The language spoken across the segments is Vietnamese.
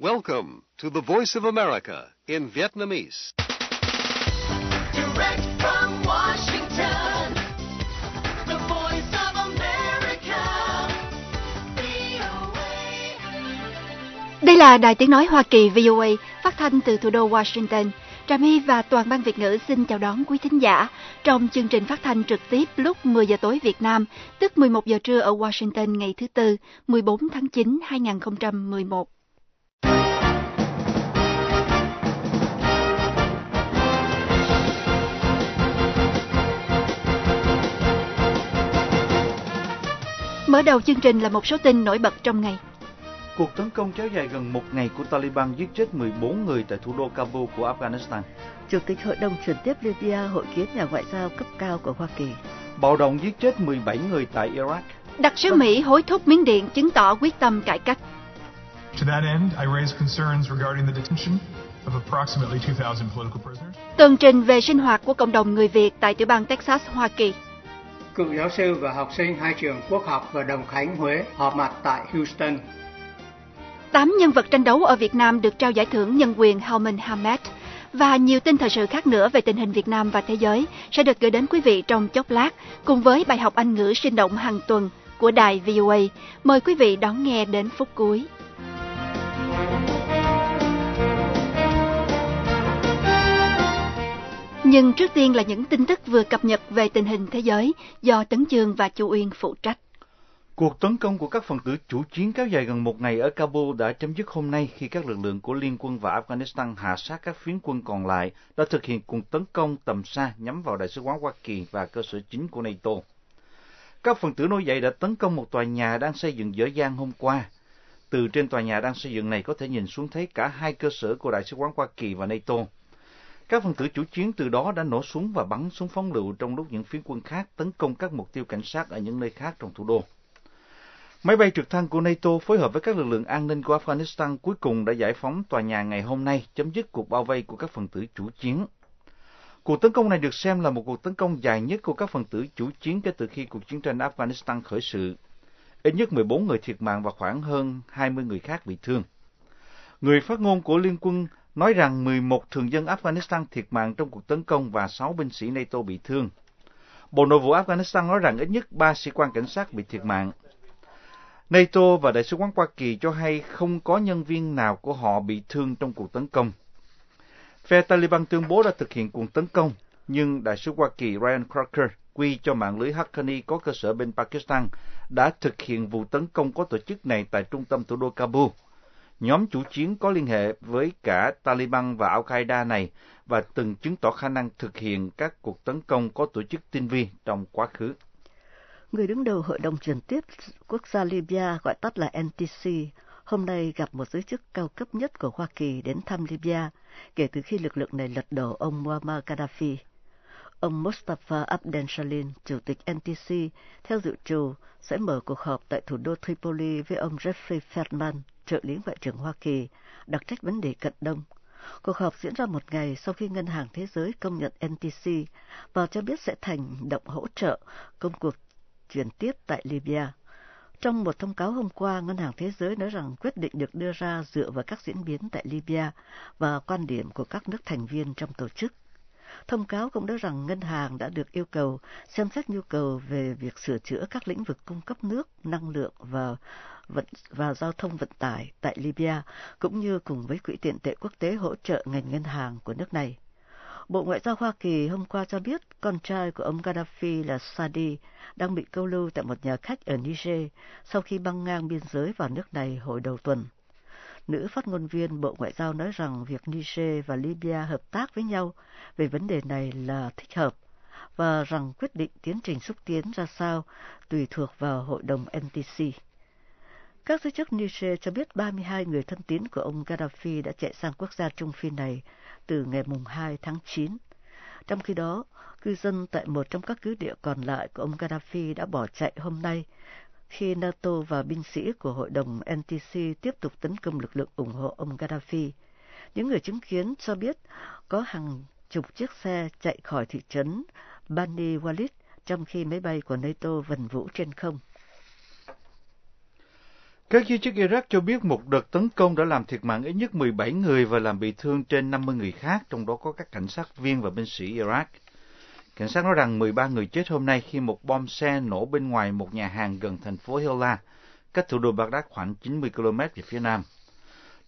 Welcome to the Voice of America in Vietnamese. Direct from Washington, the voice of America, VOA. Đây là Đài Tiếng Nói Hoa Kỳ VOA, phát thanh từ thủ đô Washington. Trà My và toàn ban Việt ngữ xin chào đón quý thính giả trong chương trình phát thanh trực tiếp lúc 10 giờ tối Việt Nam, tức 11 giờ trưa ở Washington ngày thứ Tư, 14 tháng 9, 2011. Mở đầu chương trình là một số tin nổi bật trong ngày. Cuộc tấn công kéo dài gần một ngày của Taliban giết chết 14 người tại thủ đô Kabul của Afghanistan. Chủ tịch Hội đồng chuyển tiếp Libya hội kiến nhà ngoại giao cấp cao của Hoa Kỳ. Bạo động giết chết 17 người tại Iraq. Đặc sứ Mỹ hối thúc Miến Điện chứng tỏ quyết tâm cải cách. To that end, I raised concerns regarding the detention of approximately 2,000 political prisoners. Tường trình về sinh hoạt của cộng đồng người Việt tại tiểu bang Texas, Hoa Kỳ. Cựu giáo sư và học sinh hai trường Quốc học và Đồng Khánh Huế họp mặt tại Houston. Tám nhân vật tranh đấu ở Việt Nam được trao giải thưởng nhân quyền Helman Hamet và nhiều tin thời sự khác nữa về tình hình Việt Nam và thế giới sẽ được gửi đến quý vị trong chốc lát cùng với bài học Anh ngữ sinh động hàng tuần của đài VOA. Mời quý vị đón nghe đến phút cuối. Nhưng trước tiên là những tin tức vừa cập nhật về tình hình thế giới do Tấn Chương và Chu Uyên phụ trách. Cuộc tấn công của các phần tử chủ chiến kéo dài gần một ngày ở Kabul đã chấm dứt hôm nay khi các lực lượng của Liên quân và Afghanistan hạ sát các phiến quân còn lại đã thực hiện cuộc tấn công tầm xa nhắm vào Đại sứ quán Hoa Kỳ và cơ sở chính của NATO. Các phần tử nổi dậy đã tấn công một tòa nhà đang xây dựng dở dang hôm qua. Từ trên tòa nhà đang xây dựng này có thể nhìn xuống thấy cả hai cơ sở của Đại sứ quán Hoa Kỳ và NATO. Các phần tử chủ chiến từ đó đã nổ súng và bắn súng phóng lựu trong lúc những phiến quân khác tấn công các mục tiêu cảnh sát ở những nơi khác trong thủ đô. Máy bay trực thăng của NATO phối hợp với các lực lượng an ninh của Afghanistan cuối cùng đã giải phóng tòa nhà ngày hôm nay, chấm dứt cuộc bao vây của các phần tử chủ chiến. Cuộc tấn công này được xem là một cuộc tấn công dài nhất của các phần tử chủ chiến kể từ khi cuộc chiến tranh Afghanistan khởi sự. Ít nhất 14 người thiệt mạng và khoảng hơn 20 người khác bị thương. Người phát ngôn của Liên quân nói rằng 11 thường dân Afghanistan thiệt mạng trong cuộc tấn công và 6 binh sĩ NATO bị thương. Bộ Nội vụ Afghanistan nói rằng ít nhất 3 sĩ quan cảnh sát bị thiệt mạng. NATO và Đại sứ quán Hoa Kỳ cho hay không có nhân viên nào của họ bị thương trong cuộc tấn công. Phe Taliban tuyên bố đã thực hiện cuộc tấn công, nhưng Đại sứ Hoa Kỳ Ryan Crocker quy cho mạng lưới Haqqani có cơ sở bên Pakistan đã thực hiện vụ tấn công có tổ chức này tại trung tâm thủ đô Kabul. Nhóm chủ chiến có liên hệ với cả Taliban và Al-Qaeda này và từng chứng tỏ khả năng thực hiện các cuộc tấn công có tổ chức tinh vi trong quá khứ. Người đứng đầu Hội đồng truyền tiếp quốc gia Libya gọi tắt là NTC hôm nay gặp một giới chức cao cấp nhất của Hoa Kỳ đến thăm Libya kể từ khi lực lượng này lật đổ ông Muammar Gaddafi. Ông Mustafa Abdel Salim, chủ tịch NTC, theo dự trù sẽ mở cuộc họp tại thủ đô Tripoli với ông Jeffrey Feldman, trợ lý ngoại trưởng Hoa Kỳ, đặc trách vấn đề Cận Đông. Cuộc họp diễn ra một ngày sau khi Ngân hàng Thế giới công nhận NTC và cho biết sẽ thành động hỗ trợ công cuộc chuyển tiếp tại Libya. Trong một thông cáo hôm qua, Ngân hàng Thế giới nói rằng quyết định được đưa ra dựa vào các diễn biến tại Libya và quan điểm của các nước thành viên trong tổ chức. Thông cáo cũng nói rằng ngân hàng đã được yêu cầu xem xét nhu cầu về việc sửa chữa các lĩnh vực cung cấp nước, năng lượng và vận và giao thông vận tải tại Libya, cũng như cùng với Quỹ tiền tệ quốc tế hỗ trợ ngành ngân hàng của nước này. Bộ Ngoại giao Hoa Kỳ hôm qua cho biết con trai của ông Gaddafi là Sadi đang bị câu lưu tại một nhà khách ở Niger sau khi băng ngang biên giới vào nước này hồi đầu tuần. Nữ phát ngôn viên Bộ Ngoại giao nói rằng việc Niger và Libya hợp tác với nhau về vấn đề này là thích hợp và rằng quyết định tiến trình xúc tiến ra sao tùy thuộc vào Hội đồng NTC. Các giới chức Niger cho biết 32 người thân tín của ông Gaddafi đã chạy sang quốc gia Trung Phi này từ ngày mùng 2 tháng 9. Trong khi đó, cư dân tại một trong các cứ địa còn lại của ông Gaddafi đã bỏ chạy hôm nay khi NATO và binh sĩ của Hội đồng NTC tiếp tục tấn công lực lượng ủng hộ ông Gaddafi. Những người chứng kiến cho biết có hàng chục chiếc xe chạy khỏi thị trấn Bani Walid trong khi máy bay của NATO vần vũ trên không. Các giới chức Iraq cho biết một đợt tấn công đã làm thiệt mạng ít nhất 17 người và làm bị thương trên 50 người khác, trong đó có các cảnh sát viên và binh sĩ Iraq. Cảnh sát nói rằng 13 người chết hôm nay khi một bom xe nổ bên ngoài một nhà hàng gần thành phố Hilla, cách thủ đô Baghdad khoảng 90 km về phía nam.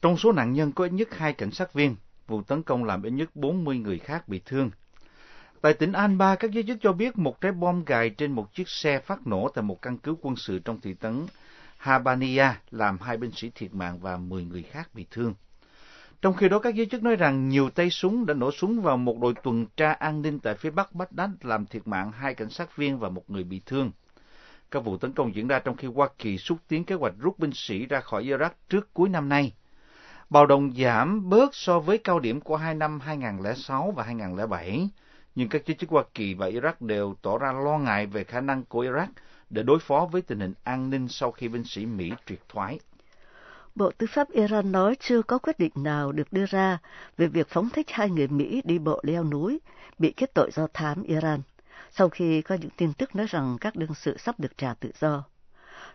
Trong số nạn nhân có ít nhất hai cảnh sát viên, vụ tấn công làm ít nhất 40 người khác bị thương. Tại tỉnh Anba, các giới chức cho biết một trái bom gài trên một chiếc xe phát nổ tại một căn cứ quân sự trong thị trấn Habania làm hai binh sĩ thiệt mạng và 10 người khác bị thương. Trong khi đó, các giới chức nói rằng nhiều tay súng đã nổ súng vào một đội tuần tra an ninh tại phía bắc Baghdad làm thiệt mạng hai cảnh sát viên và một người bị thương. Các vụ tấn công diễn ra trong khi Hoa Kỳ xúc tiến kế hoạch rút binh sĩ ra khỏi Iraq trước cuối năm nay. Bạo động giảm bớt so với cao điểm của hai năm 2006 và 2007, nhưng các giới chức Hoa Kỳ và Iraq đều tỏ ra lo ngại về khả năng của Iraq để đối phó với tình hình an ninh sau khi binh sĩ Mỹ triệt thoái. Bộ Tư pháp Iran nói chưa có quyết định nào được đưa ra về việc phóng thích hai người Mỹ đi bộ leo núi bị kết tội do thám Iran, sau khi có những tin tức nói rằng các đương sự sắp được trả tự do.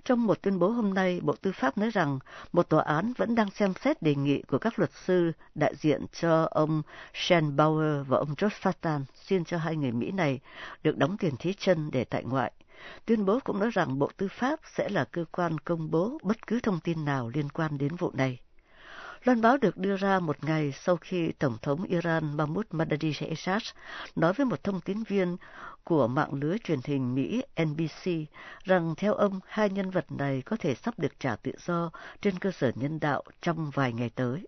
Trong một tuyên bố hôm nay, Bộ Tư pháp nói rằng một tòa án vẫn đang xem xét đề nghị của các luật sư đại diện cho ông Shane Bauer và ông George Fatan xin cho hai người Mỹ này được đóng tiền thí chân để tại ngoại. Tuyên bố cũng nói rằng Bộ Tư pháp sẽ là cơ quan công bố bất cứ thông tin nào liên quan đến vụ này. Loan báo được đưa ra một ngày sau khi Tổng thống Iran Mahmoud Ahmadinejad nói với một thông tín viên của mạng lưới truyền hình Mỹ NBC rằng theo ông, hai nhân vật này có thể sắp được trả tự do trên cơ sở nhân đạo trong vài ngày tới.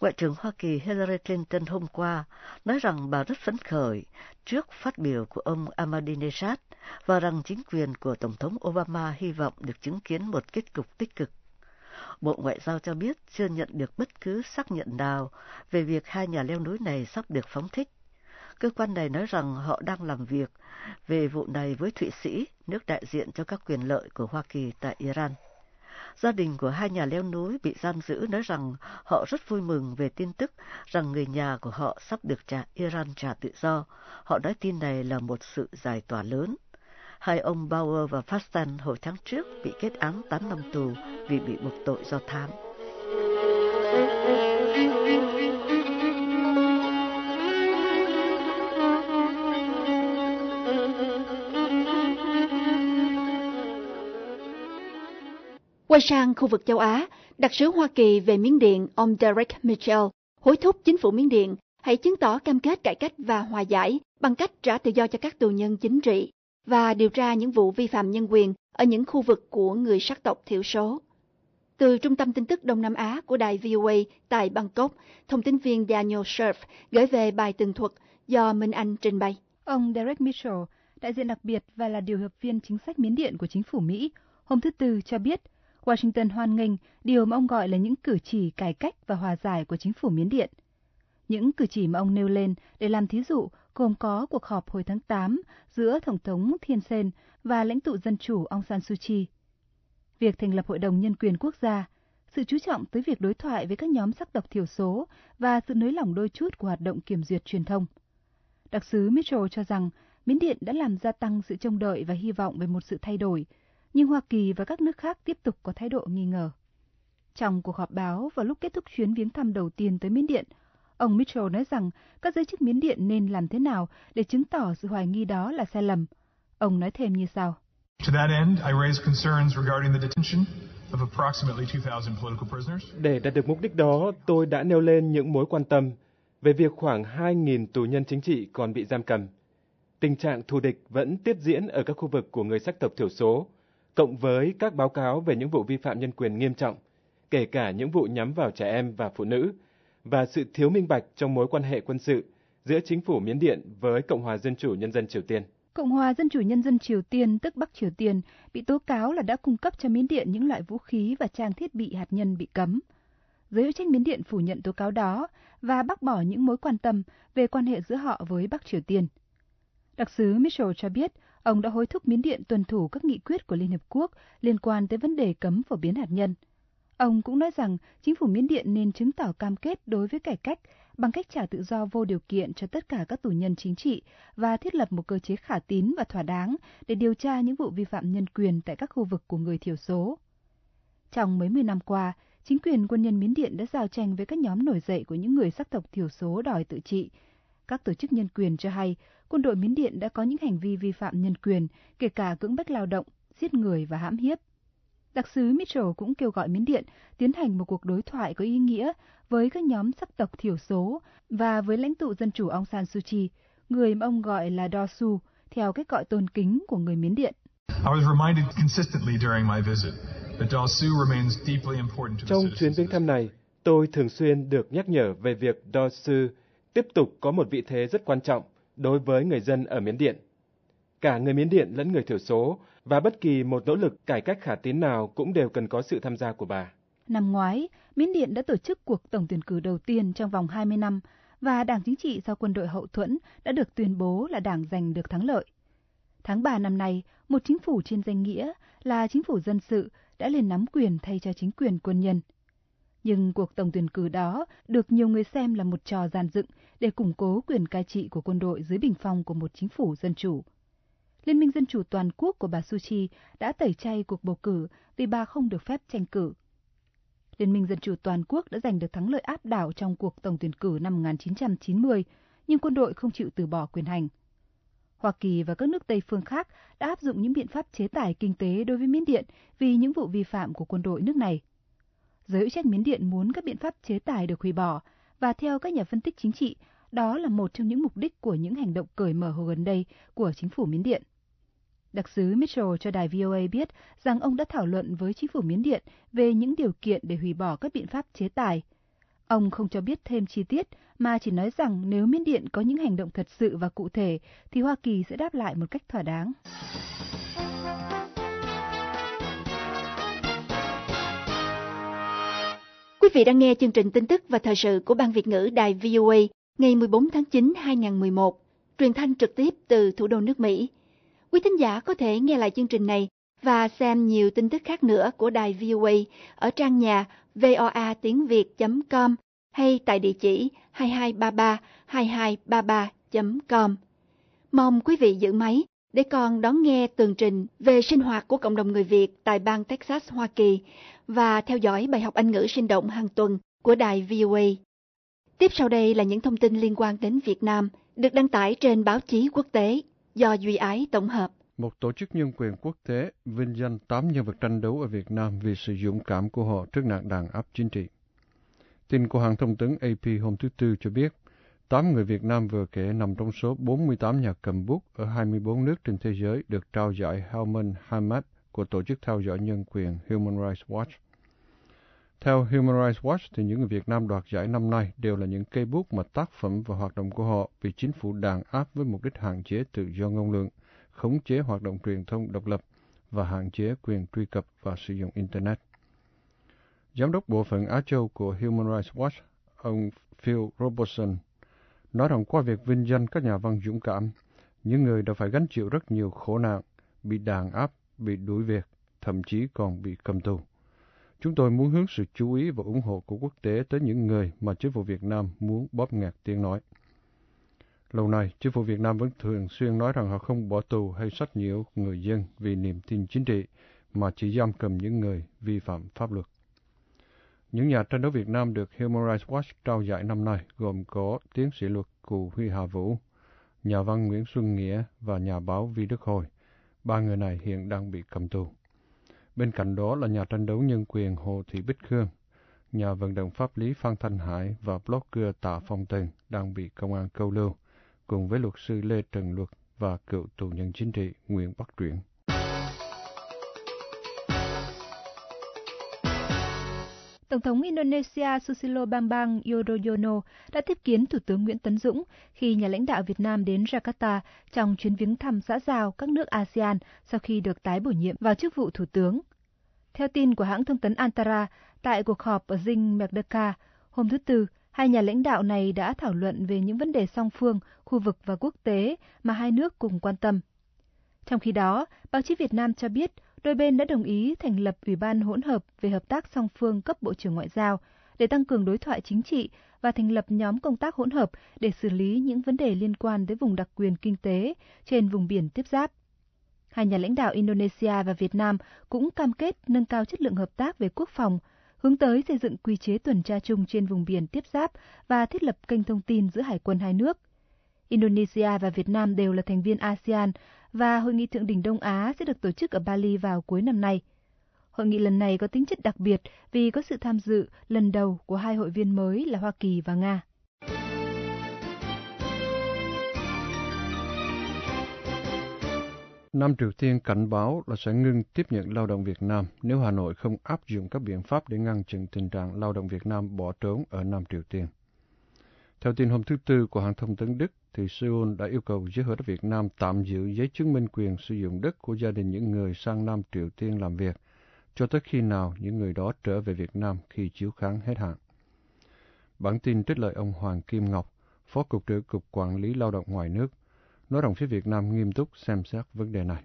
Ngoại trưởng Hoa Kỳ Hillary Clinton hôm qua nói rằng bà rất phấn khởi trước phát biểu của ông Ahmadinejad và rằng chính quyền của Tổng thống Obama hy vọng được chứng kiến một kết cục tích cực. Bộ Ngoại giao cho biết chưa nhận được bất cứ xác nhận nào về việc hai nhà leo núi này sắp được phóng thích. Cơ quan này nói rằng họ đang làm việc về vụ này với Thụy Sĩ, nước đại diện cho các quyền lợi của Hoa Kỳ tại Iran. Gia đình của hai nhà leo núi bị giam giữ nói rằng họ rất vui mừng về tin tức rằng người nhà của họ sắp được trả Iran trả tự do. Họ nói tin này là một sự giải tỏa lớn. Hai ông Bauer và Fastan hồi tháng trước bị kết án 8 năm tù vì bị buộc tội do tham. Quay sang khu vực châu Á, đặc sứ Hoa Kỳ về Miến Điện ông Derek Mitchell hối thúc chính phủ Miến Điện hãy chứng tỏ cam kết cải cách và hòa giải bằng cách trả tự do cho các tù nhân chính trị và điều tra những vụ vi phạm nhân quyền ở những khu vực của người sắc tộc thiểu số. Từ Trung tâm tin tức Đông Nam Á của đài VOA tại Bangkok, thông tin viên Daniel Scherf gửi về bài tường thuật do Minh Anh trình bày. Ông Derek Mitchell, đại diện đặc biệt và là điều hợp viên chính sách miến điện của chính phủ Mỹ, hôm thứ Tư cho biết Washington hoan nghênh điều mà ông gọi là những cử chỉ cải cách và hòa giải của chính phủ miến điện. Những cử chỉ mà ông nêu lên để làm thí dụ gồm có cuộc họp hồi tháng 8 giữa Tổng thống Thiên Sen và lãnh tụ dân chủ Aung San Suu Kyi. Việc thành lập Hội đồng Nhân quyền Quốc gia, sự chú trọng tới việc đối thoại với các nhóm sắc tộc thiểu số và sự nới lỏng đôi chút của hoạt động kiểm duyệt truyền thông. Đặc sứ Mitchell cho rằng Miến Điện đã làm gia tăng sự trông đợi và hy vọng về một sự thay đổi, nhưng Hoa Kỳ và các nước khác tiếp tục có thái độ nghi ngờ. Trong cuộc họp báo vào lúc kết thúc chuyến viếng thăm đầu tiên tới Miến Điện, ông Mitchell nói rằng các giới chức Miến Điện nên làm thế nào để chứng tỏ sự hoài nghi đó là sai lầm. Ông nói thêm như sau. To that end, I raised concerns regarding the detention of approximately 2,000 political prisoners. Để đạt được mục đích đó, tôi đã nêu lên những mối quan tâm về việc khoảng 2.000 tù nhân chính trị còn bị giam cầm. Tình trạng thù địch vẫn tiếp diễn ở các khu vực của người sắc tộc thiểu số, cộng với các báo cáo về những vụ vi phạm nhân quyền nghiêm trọng, kể cả những vụ nhắm vào trẻ em và phụ nữ, và sự thiếu minh bạch trong mối quan hệ quân sự giữa chính phủ Miến Điện với Cộng hòa Dân chủ Nhân dân Triều Tiên. Cộng hòa Dân chủ Nhân dân Triều Tiên, tức Bắc Triều Tiên, bị tố cáo là đã cung cấp cho Miến Điện những loại vũ khí và trang thiết bị hạt nhân bị cấm. Giới hữu trách Miến Điện phủ nhận tố cáo đó và bác bỏ những mối quan tâm về quan hệ giữa họ với Bắc Triều Tiên. Đặc sứ Mitchell cho biết ông đã hối thúc Miến Điện tuân thủ các nghị quyết của Liên Hợp Quốc liên quan tới vấn đề cấm phổ biến hạt nhân. Ông cũng nói rằng chính phủ Miến Điện nên chứng tỏ cam kết đối với cải cách bằng cách trả tự do vô điều kiện cho tất cả các tù nhân chính trị và thiết lập một cơ chế khả tín và thỏa đáng để điều tra những vụ vi phạm nhân quyền tại các khu vực của người thiểu số. Trong mấy mươi năm qua, chính quyền quân nhân Miến Điện đã giao tranh với các nhóm nổi dậy của những người sắc tộc thiểu số đòi tự trị. Các tổ chức nhân quyền cho hay, quân đội Miến Điện đã có những hành vi vi phạm nhân quyền, kể cả cưỡng bách lao động, giết người và hãm hiếp. Đặc sứ Mitchell cũng kêu gọi Miến Điện tiến hành một cuộc đối thoại có ý nghĩa với các nhóm sắc tộc thiểu số và với lãnh tụ dân chủ Aung San Suu Kyi, người mà ông gọi là Dosu, theo cách gọi tôn kính của người Miến Điện. Trong chuyến viếng thăm này, tôi thường xuyên được nhắc nhở về việc Do Sư tiếp tục có một vị thế rất quan trọng đối với người dân ở Miến Điện. Cả người Miến Điện lẫn người thiểu số và bất kỳ một nỗ lực cải cách khả tín nào cũng đều cần có sự tham gia của bà. Năm ngoái, Miến Điện đã tổ chức cuộc tổng tuyển cử đầu tiên trong vòng 20 năm và đảng chính trị do quân đội hậu thuẫn đã được tuyên bố là đảng giành được thắng lợi. Tháng 3 năm nay, một chính phủ trên danh nghĩa là chính phủ dân sự đã lên nắm quyền thay cho chính quyền quân nhân. Nhưng cuộc tổng tuyển cử đó được nhiều người xem là một trò giàn dựng để củng cố quyền cai trị của quân đội dưới bình phong của một chính phủ dân chủ. Liên minh Dân chủ toàn quốc của bà Suu Kyi đã tẩy chay cuộc bầu cử vì bà không được phép tranh cử. Liên minh Dân chủ toàn quốc đã giành được thắng lợi áp đảo trong cuộc tổng tuyển cử năm 1990, nhưng quân đội không chịu từ bỏ quyền hành. Hoa Kỳ và các nước Tây phương khác đã áp dụng những biện pháp chế tài kinh tế đối với Miến Điện vì những vụ vi phạm của quân đội nước này. Giới hữu trách Miến Điện muốn các biện pháp chế tài được hủy bỏ, và theo các nhà phân tích chính trị, đó là một trong những mục đích của những hành động cởi mở hồi gần đây của chính phủ Miến Điện. Đặc sứ Mitchell cho đài VOA biết rằng ông đã thảo luận với chính phủ Miến Điện về những điều kiện để hủy bỏ các biện pháp chế tài. Ông không cho biết thêm chi tiết, mà chỉ nói rằng nếu Miến Điện có những hành động thật sự và cụ thể, thì Hoa Kỳ sẽ đáp lại một cách thỏa đáng. Quý vị đang nghe chương trình tin tức và thời sự của Ban Việt ngữ Đài VOA ngày 14 tháng 9 2011, truyền thanh trực tiếp từ thủ đô nước Mỹ. Quý thính giả có thể nghe lại chương trình này và xem nhiều tin tức khác nữa của Đài VOA ở trang nhà voa tiếng việt.com hay tại địa chỉ 2233 2233.com. Mong quý vị giữ máy để còn đón nghe tường trình về sinh hoạt của cộng đồng người Việt tại bang Texas, Hoa Kỳ và theo dõi bài học Anh ngữ sinh động hàng tuần của đài VOA. Tiếp sau đây là những thông tin liên quan đến Việt Nam được đăng tải trên báo chí quốc tế do Duy Ái tổng hợp. Một tổ chức nhân quyền quốc tế vinh danh 8 nhân vật tranh đấu ở Việt Nam vì sự dũng cảm của họ trước nạn đàn áp chính trị. Tin của hãng thông tấn AP hôm thứ Tư cho biết, 8 người Việt Nam vừa kể nằm trong số 48 nhà cầm bút ở 24 nước trên thế giới được trao giải Helman Hamad của Tổ chức theo dõi nhân quyền Human Rights Watch. Theo Human Rights Watch, thì những người Việt Nam đoạt giải năm nay đều là những cây bút mà tác phẩm và hoạt động của họ bị chính phủ đàn áp với mục đích hạn chế tự do ngôn luận, khống chế hoạt động truyền thông độc lập và hạn chế quyền truy cập và sử dụng Internet. Giám đốc bộ phận Á Châu của Human Rights Watch, ông Phil Robertson, nói rằng qua việc vinh danh các nhà văn dũng cảm, những người đã phải gánh chịu rất nhiều khổ nạn, bị đàn áp, bị đuổi việc, thậm chí còn bị cầm tù. Chúng tôi muốn hướng sự chú ý và ủng hộ của quốc tế tới những người mà chính phủ Việt Nam muốn bóp nghẹt tiếng nói. Lâu nay, chính phủ Việt Nam vẫn thường xuyên nói rằng họ không bỏ tù hay sách nhiễu người dân vì niềm tin chính trị, mà chỉ giam cầm những người vi phạm pháp luật. Những nhà tranh đấu Việt Nam được Human Rights Watch trao giải năm nay gồm có tiến sĩ luật Cù Huy Hà Vũ, nhà văn Nguyễn Xuân Nghĩa và nhà báo Vi Đức Hồi. Ba người này hiện đang bị cầm tù. Bên cạnh đó là nhà tranh đấu nhân quyền Hồ Thị Bích Khương, nhà vận động pháp lý Phan Thanh Hải và blogger Tạ Phong Tần đang bị công an câu lưu, cùng với luật sư Lê Trần Luật và cựu tù nhân chính trị Nguyễn Bắc Truyện. Tổng thống Indonesia Susilo Bambang Yudhoyono đã tiếp kiến Thủ tướng Nguyễn Tấn Dũng khi nhà lãnh đạo Việt Nam đến Jakarta trong chuyến viếng thăm xã giao các nước ASEAN sau khi được tái bổ nhiệm vào chức vụ Thủ tướng. Theo tin của hãng thông tấn Antara, tại cuộc họp ở Dinh Merdeka hôm thứ Tư, hai nhà lãnh đạo này đã thảo luận về những vấn đề song phương, khu vực và quốc tế mà hai nước cùng quan tâm. Trong khi đó, báo chí Việt Nam cho biết đôi bên đã đồng ý thành lập Ủy ban hỗn hợp về hợp tác song phương cấp Bộ trưởng Ngoại giao để tăng cường đối thoại chính trị và thành lập nhóm công tác hỗn hợp để xử lý những vấn đề liên quan tới vùng đặc quyền kinh tế trên vùng biển tiếp giáp. Hai nhà lãnh đạo Indonesia và Việt Nam cũng cam kết nâng cao chất lượng hợp tác về quốc phòng, hướng tới xây dựng quy chế tuần tra chung trên vùng biển tiếp giáp và thiết lập kênh thông tin giữa hải quân hai nước. Indonesia và Việt Nam đều là thành viên ASEAN và Hội nghị Thượng đỉnh Đông Á sẽ được tổ chức ở Bali vào cuối năm nay. Hội nghị lần này có tính chất đặc biệt vì có sự tham dự lần đầu của hai hội viên mới là Hoa Kỳ và Nga. Nam Triều Tiên cảnh báo là sẽ ngưng tiếp nhận lao động Việt Nam nếu Hà Nội không áp dụng các biện pháp để ngăn chặn tình trạng lao động Việt Nam bỏ trốn ở Nam Triều Tiên. Theo tin hôm thứ Tư của hãng thông tấn Đức, thì Seoul đã yêu cầu giới hữu đất Việt Nam tạm giữ giấy chứng minh quyền sử dụng đất của gia đình những người sang Nam Triều Tiên làm việc, cho tới khi nào những người đó trở về Việt Nam khi chiếu kháng hết hạn. Bản tin trích lời ông Hoàng Kim Ngọc, Phó Cục trưởng Cục Quản lý Lao động ngoài nước, nói rằng phía Việt Nam nghiêm túc xem xét vấn đề này.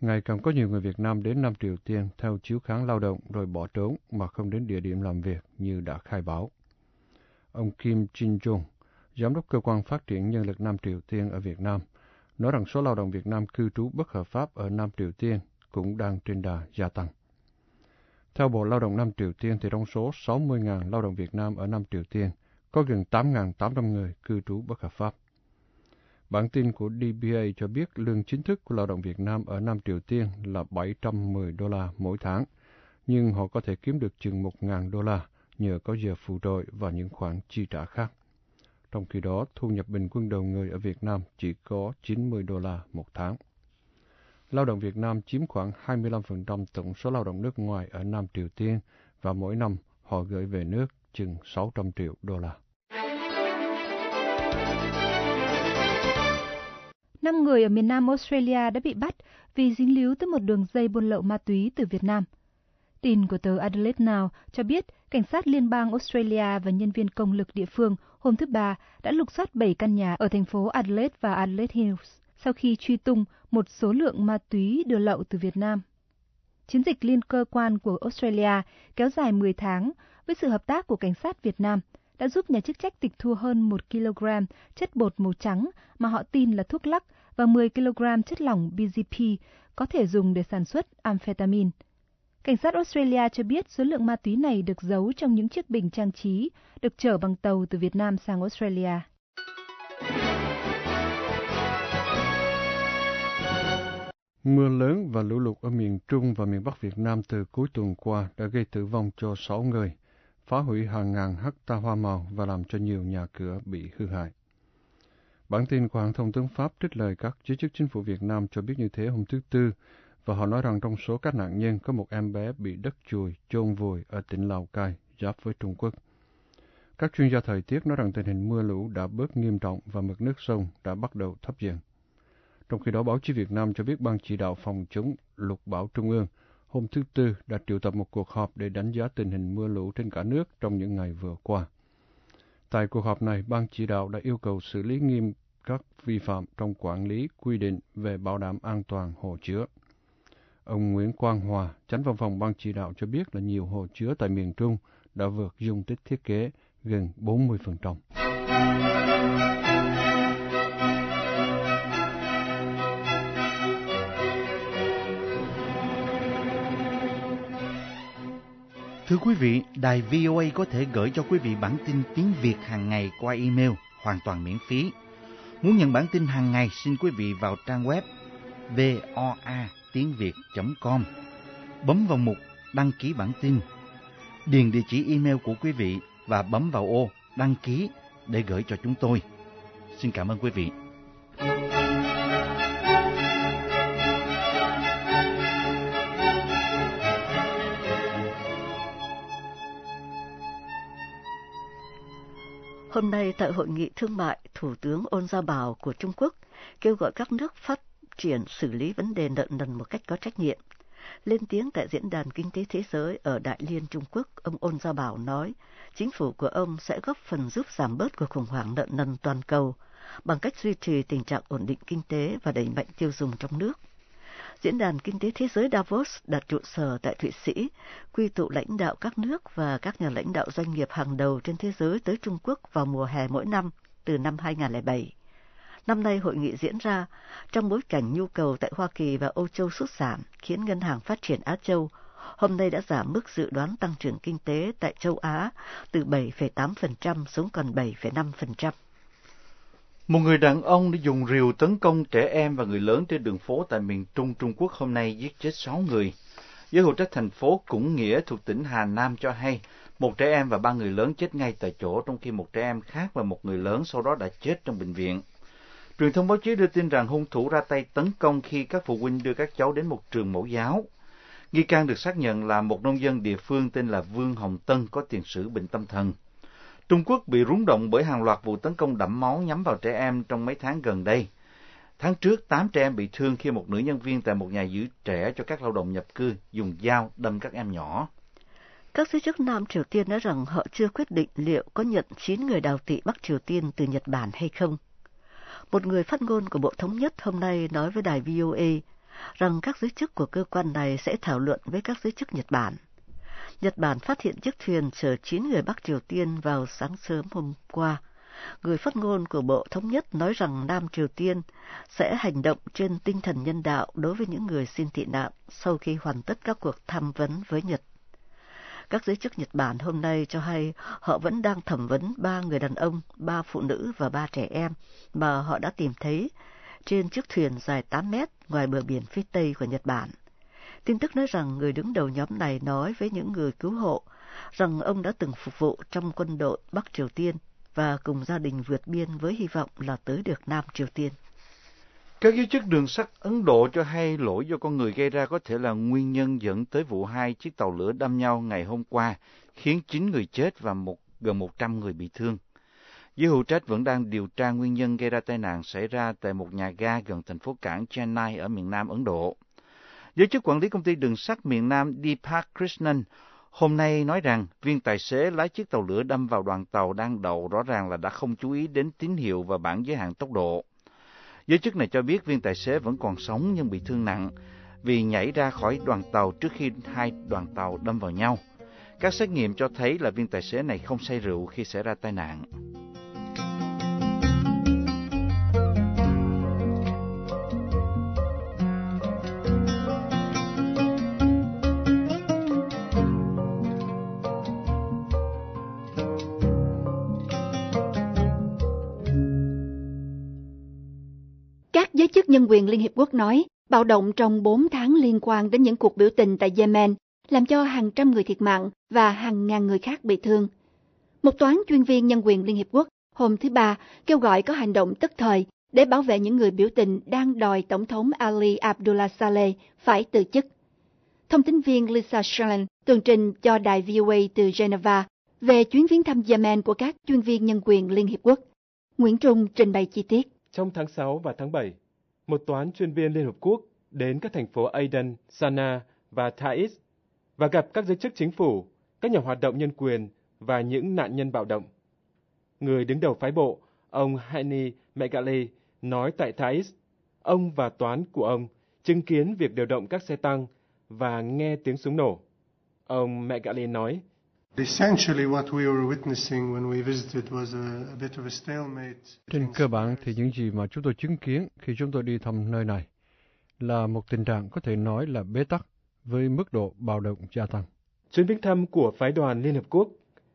Ngày càng có nhiều người Việt Nam đến Nam Triều Tiên theo chiếu kháng lao động rồi bỏ trốn mà không đến địa điểm làm việc như đã khai báo. Ông Kim Jin Jung, Giám đốc Cơ quan Phát triển Nhân lực Nam Triều Tiên ở Việt Nam, nói rằng số lao động Việt Nam cư trú bất hợp pháp ở Nam Triều Tiên cũng đang trên đà gia tăng. Theo Bộ Lao động Nam Triều Tiên, thì trong số 60.000 lao động Việt Nam ở Nam Triều Tiên, có gần 8.800 người cư trú bất hợp pháp. Bản tin của DBA cho biết lương chính thức của lao động Việt Nam ở Nam Triều Tiên là 710 đô la mỗi tháng, nhưng họ có thể kiếm được chừng 1.000 đô la nhờ có giờ phụ đội và những khoản chi trả khác. Trong khi đó, thu nhập bình quân đầu người ở Việt Nam chỉ có 90 đô la một tháng. Lao động Việt Nam chiếm khoảng 25% tổng số lao động nước ngoài ở Nam Triều Tiên và mỗi năm họ gửi về nước chừng 600 triệu đô la. Năm người ở miền Nam Australia đã bị bắt vì dính líu tới một đường dây buôn lậu ma túy từ Việt Nam. Tin của tờ Adelaide Now cho biết cảnh sát liên bang Australia và nhân viên công lực địa phương hôm thứ Ba đã lục soát 7 căn nhà ở thành phố Adelaide và Adelaide Hills sau khi truy tung một số lượng ma túy đưa lậu từ Việt Nam. Chiến dịch liên cơ quan của Australia kéo dài 10 tháng với sự hợp tác của cảnh sát Việt Nam đã giúp nhà chức trách tịch thu hơn 1 kg chất bột màu trắng mà họ tin là thuốc lắc và 10 kg chất lỏng BGP có thể dùng để sản xuất amphetamine. Cảnh sát Australia cho biết số lượng ma túy này được giấu trong những chiếc bình trang trí được chở bằng tàu từ Việt Nam sang Australia. Mưa lớn và lũ lụt ở miền Trung và miền Bắc Việt Nam từ cuối tuần qua đã gây tử vong cho 6 người, phá hủy hàng ngàn hecta hoa màu và làm cho nhiều nhà cửa bị hư hại. Bản tin của hãng thông tấn Pháp trích lời các giới chức chính phủ Việt Nam cho biết như thế hôm thứ Tư, và họ nói rằng trong số các nạn nhân có một em bé bị đất chùi chôn vùi ở tỉnh Lào Cai, giáp với Trung Quốc. Các chuyên gia thời tiết nói rằng tình hình mưa lũ đã bớt nghiêm trọng và mực nước sông đã bắt đầu thấp dần. Trong khi đó, báo chí Việt Nam cho biết Ban chỉ đạo phòng chống lụt bão Trung ương hôm thứ Tư đã triệu tập một cuộc họp để đánh giá tình hình mưa lũ trên cả nước trong những ngày vừa qua. Tại cuộc họp này, Ban chỉ đạo đã yêu cầu xử lý nghiêm các vi phạm trong quản lý quy định về bảo đảm an toàn hồ chứa. Ông Nguyễn Quang Hòa, tránh văn phòng ban chỉ đạo cho biết là nhiều hồ chứa tại miền Trung đã vượt dung tích thiết kế gần 40%. Thưa quý vị, đài VOA có thể gửi cho quý vị bản tin tiếng Việt hàng ngày qua email hoàn toàn miễn phí. Muốn nhận bản tin hàng ngày, xin quý vị vào trang web voa tiếng Việt.com. Bấm vào mục đăng ký bản tin. Điền địa chỉ email của quý vị và bấm vào ô đăng ký để gửi cho chúng tôi. Xin cảm ơn quý vị. Hôm nay tại hội nghị thương mại, Thủ tướng Ôn Gia Bảo của Trung Quốc kêu gọi các nước phát triển xử lý vấn đề nợ nần một cách có trách nhiệm. Lên tiếng tại Diễn đàn Kinh tế Thế giới ở Đại Liên Trung Quốc, ông Ôn Gia Bảo nói, chính phủ của ông sẽ góp phần giúp giảm bớt cuộc khủng hoảng nợ nần toàn cầu bằng cách duy trì tình trạng ổn định kinh tế và đẩy mạnh tiêu dùng trong nước. Diễn đàn Kinh tế Thế giới Davos đặt trụ sở tại Thụy Sĩ, quy tụ lãnh đạo các nước và các nhà lãnh đạo doanh nghiệp hàng đầu trên thế giới tới Trung Quốc vào mùa hè mỗi năm từ năm 2007. Năm nay hội nghị diễn ra trong bối cảnh nhu cầu tại Hoa Kỳ và Âu Châu sút giảm, khiến Ngân hàng Phát triển Á Châu hôm nay đã giảm mức dự đoán tăng trưởng kinh tế tại châu Á từ 7,8% xuống còn 7,5%. Một người đàn ông đã dùng rìu tấn công trẻ em và người lớn trên đường phố tại miền Trung Trung Quốc hôm nay giết chết 6 người. Giới hữu trách thành phố Củng Nghĩa thuộc tỉnh Hà Nam cho hay một trẻ em và ba người lớn chết ngay tại chỗ trong khi một trẻ em khác và một người lớn sau đó đã chết trong bệnh viện. Truyền thông báo chí đưa tin rằng hung thủ ra tay tấn công khi các phụ huynh đưa các cháu đến một trường mẫu giáo. Nghi can được xác nhận là một nông dân địa phương tên là Vương Hồng Tân có tiền sử bệnh tâm thần. Trung Quốc bị rúng động bởi hàng loạt vụ tấn công đẫm máu nhắm vào trẻ em trong mấy tháng gần đây. Tháng trước, 8 trẻ em bị thương khi một nữ nhân viên tại một nhà giữ trẻ cho các lao động nhập cư dùng dao đâm các em nhỏ. Các giới chức Nam Triều Tiên nói rằng họ chưa quyết định liệu có nhận 9 người đào tị Bắc Triều Tiên từ Nhật Bản hay không. Một người phát ngôn của Bộ Thống nhất hôm nay nói với đài VOA rằng các giới chức của cơ quan này sẽ thảo luận với các giới chức Nhật Bản. Nhật Bản phát hiện chiếc thuyền chở 9 người Bắc Triều Tiên vào sáng sớm hôm qua. Người phát ngôn của Bộ Thống nhất nói rằng Nam Triều Tiên sẽ hành động trên tinh thần nhân đạo đối với những người xin tị nạn sau khi hoàn tất các cuộc tham vấn với Nhật. Các giới chức Nhật Bản hôm nay cho hay họ vẫn đang thẩm vấn ba người đàn ông, ba phụ nữ và ba trẻ em mà họ đã tìm thấy trên chiếc thuyền dài 8 mét ngoài bờ biển phía tây của Nhật Bản. Tin tức nói rằng người đứng đầu nhóm này nói với những người cứu hộ rằng ông đã từng phục vụ trong quân đội Bắc Triều Tiên và cùng gia đình vượt biên với hy vọng là tới được Nam Triều Tiên. Các giới chức đường sắt Ấn Độ cho hay lỗi do con người gây ra có thể là nguyên nhân dẫn tới vụ hai chiếc tàu lửa đâm nhau ngày hôm qua, khiến 9 người chết và một, gần 100 người bị thương. Giới hữu trách vẫn đang điều tra nguyên nhân gây ra tai nạn xảy ra tại một nhà ga gần thành phố cảng Chennai ở miền Nam Ấn Độ. Giới chức quản lý công ty đường sắt miền Nam Deepak Krishnan hôm nay nói rằng viên tài xế lái chiếc tàu lửa đâm vào đoàn tàu đang đậu rõ ràng là đã không chú ý đến tín hiệu và bảng giới hạn tốc độ. Giới chức này cho biết viên tài xế vẫn còn sống nhưng bị thương nặng vì nhảy ra khỏi đoàn tàu trước khi hai đoàn tàu đâm vào nhau. Các xét nghiệm cho thấy là viên tài xế này không say rượu khi xảy ra tai nạn. Chức nhân quyền Liên Hiệp Quốc nói bạo động trong 4 tháng liên quan đến những cuộc biểu tình tại Yemen làm cho hàng trăm người thiệt mạng và hàng ngàn người khác bị thương. Một toán chuyên viên nhân quyền Liên Hiệp Quốc hôm thứ Ba kêu gọi có hành động tức thời để bảo vệ những người biểu tình đang đòi Tổng thống Ali Abdullah Saleh phải từ chức. Thông tin viên Lisa Shalin tường trình cho đài VOA từ Geneva về chuyến viếng thăm Yemen của các chuyên viên nhân quyền Liên Hiệp Quốc. Nguyễn Trung trình bày chi tiết. Trong tháng 6 và tháng 7, một toán chuyên viên Liên Hợp Quốc đến các thành phố Aden, Sana và Taiz và gặp các giới chức chính phủ, các nhà hoạt động nhân quyền và những nạn nhân bạo động. Người đứng đầu phái bộ, ông Hani Megali, nói tại Taiz, ông và toán của ông chứng kiến việc điều động các xe tăng và nghe tiếng súng nổ. Ông Megali nói, Essentially, what we were witnessing when we visited was a, a bit of a stalemate. Trên cơ bản thì những gì mà chúng tôi chứng kiến khi chúng tôi đi thăm nơi này là một tình trạng có thể nói là bế tắc với mức độ bạo động gia tăng. Chuyến viếng thăm của phái đoàn Liên Hợp Quốc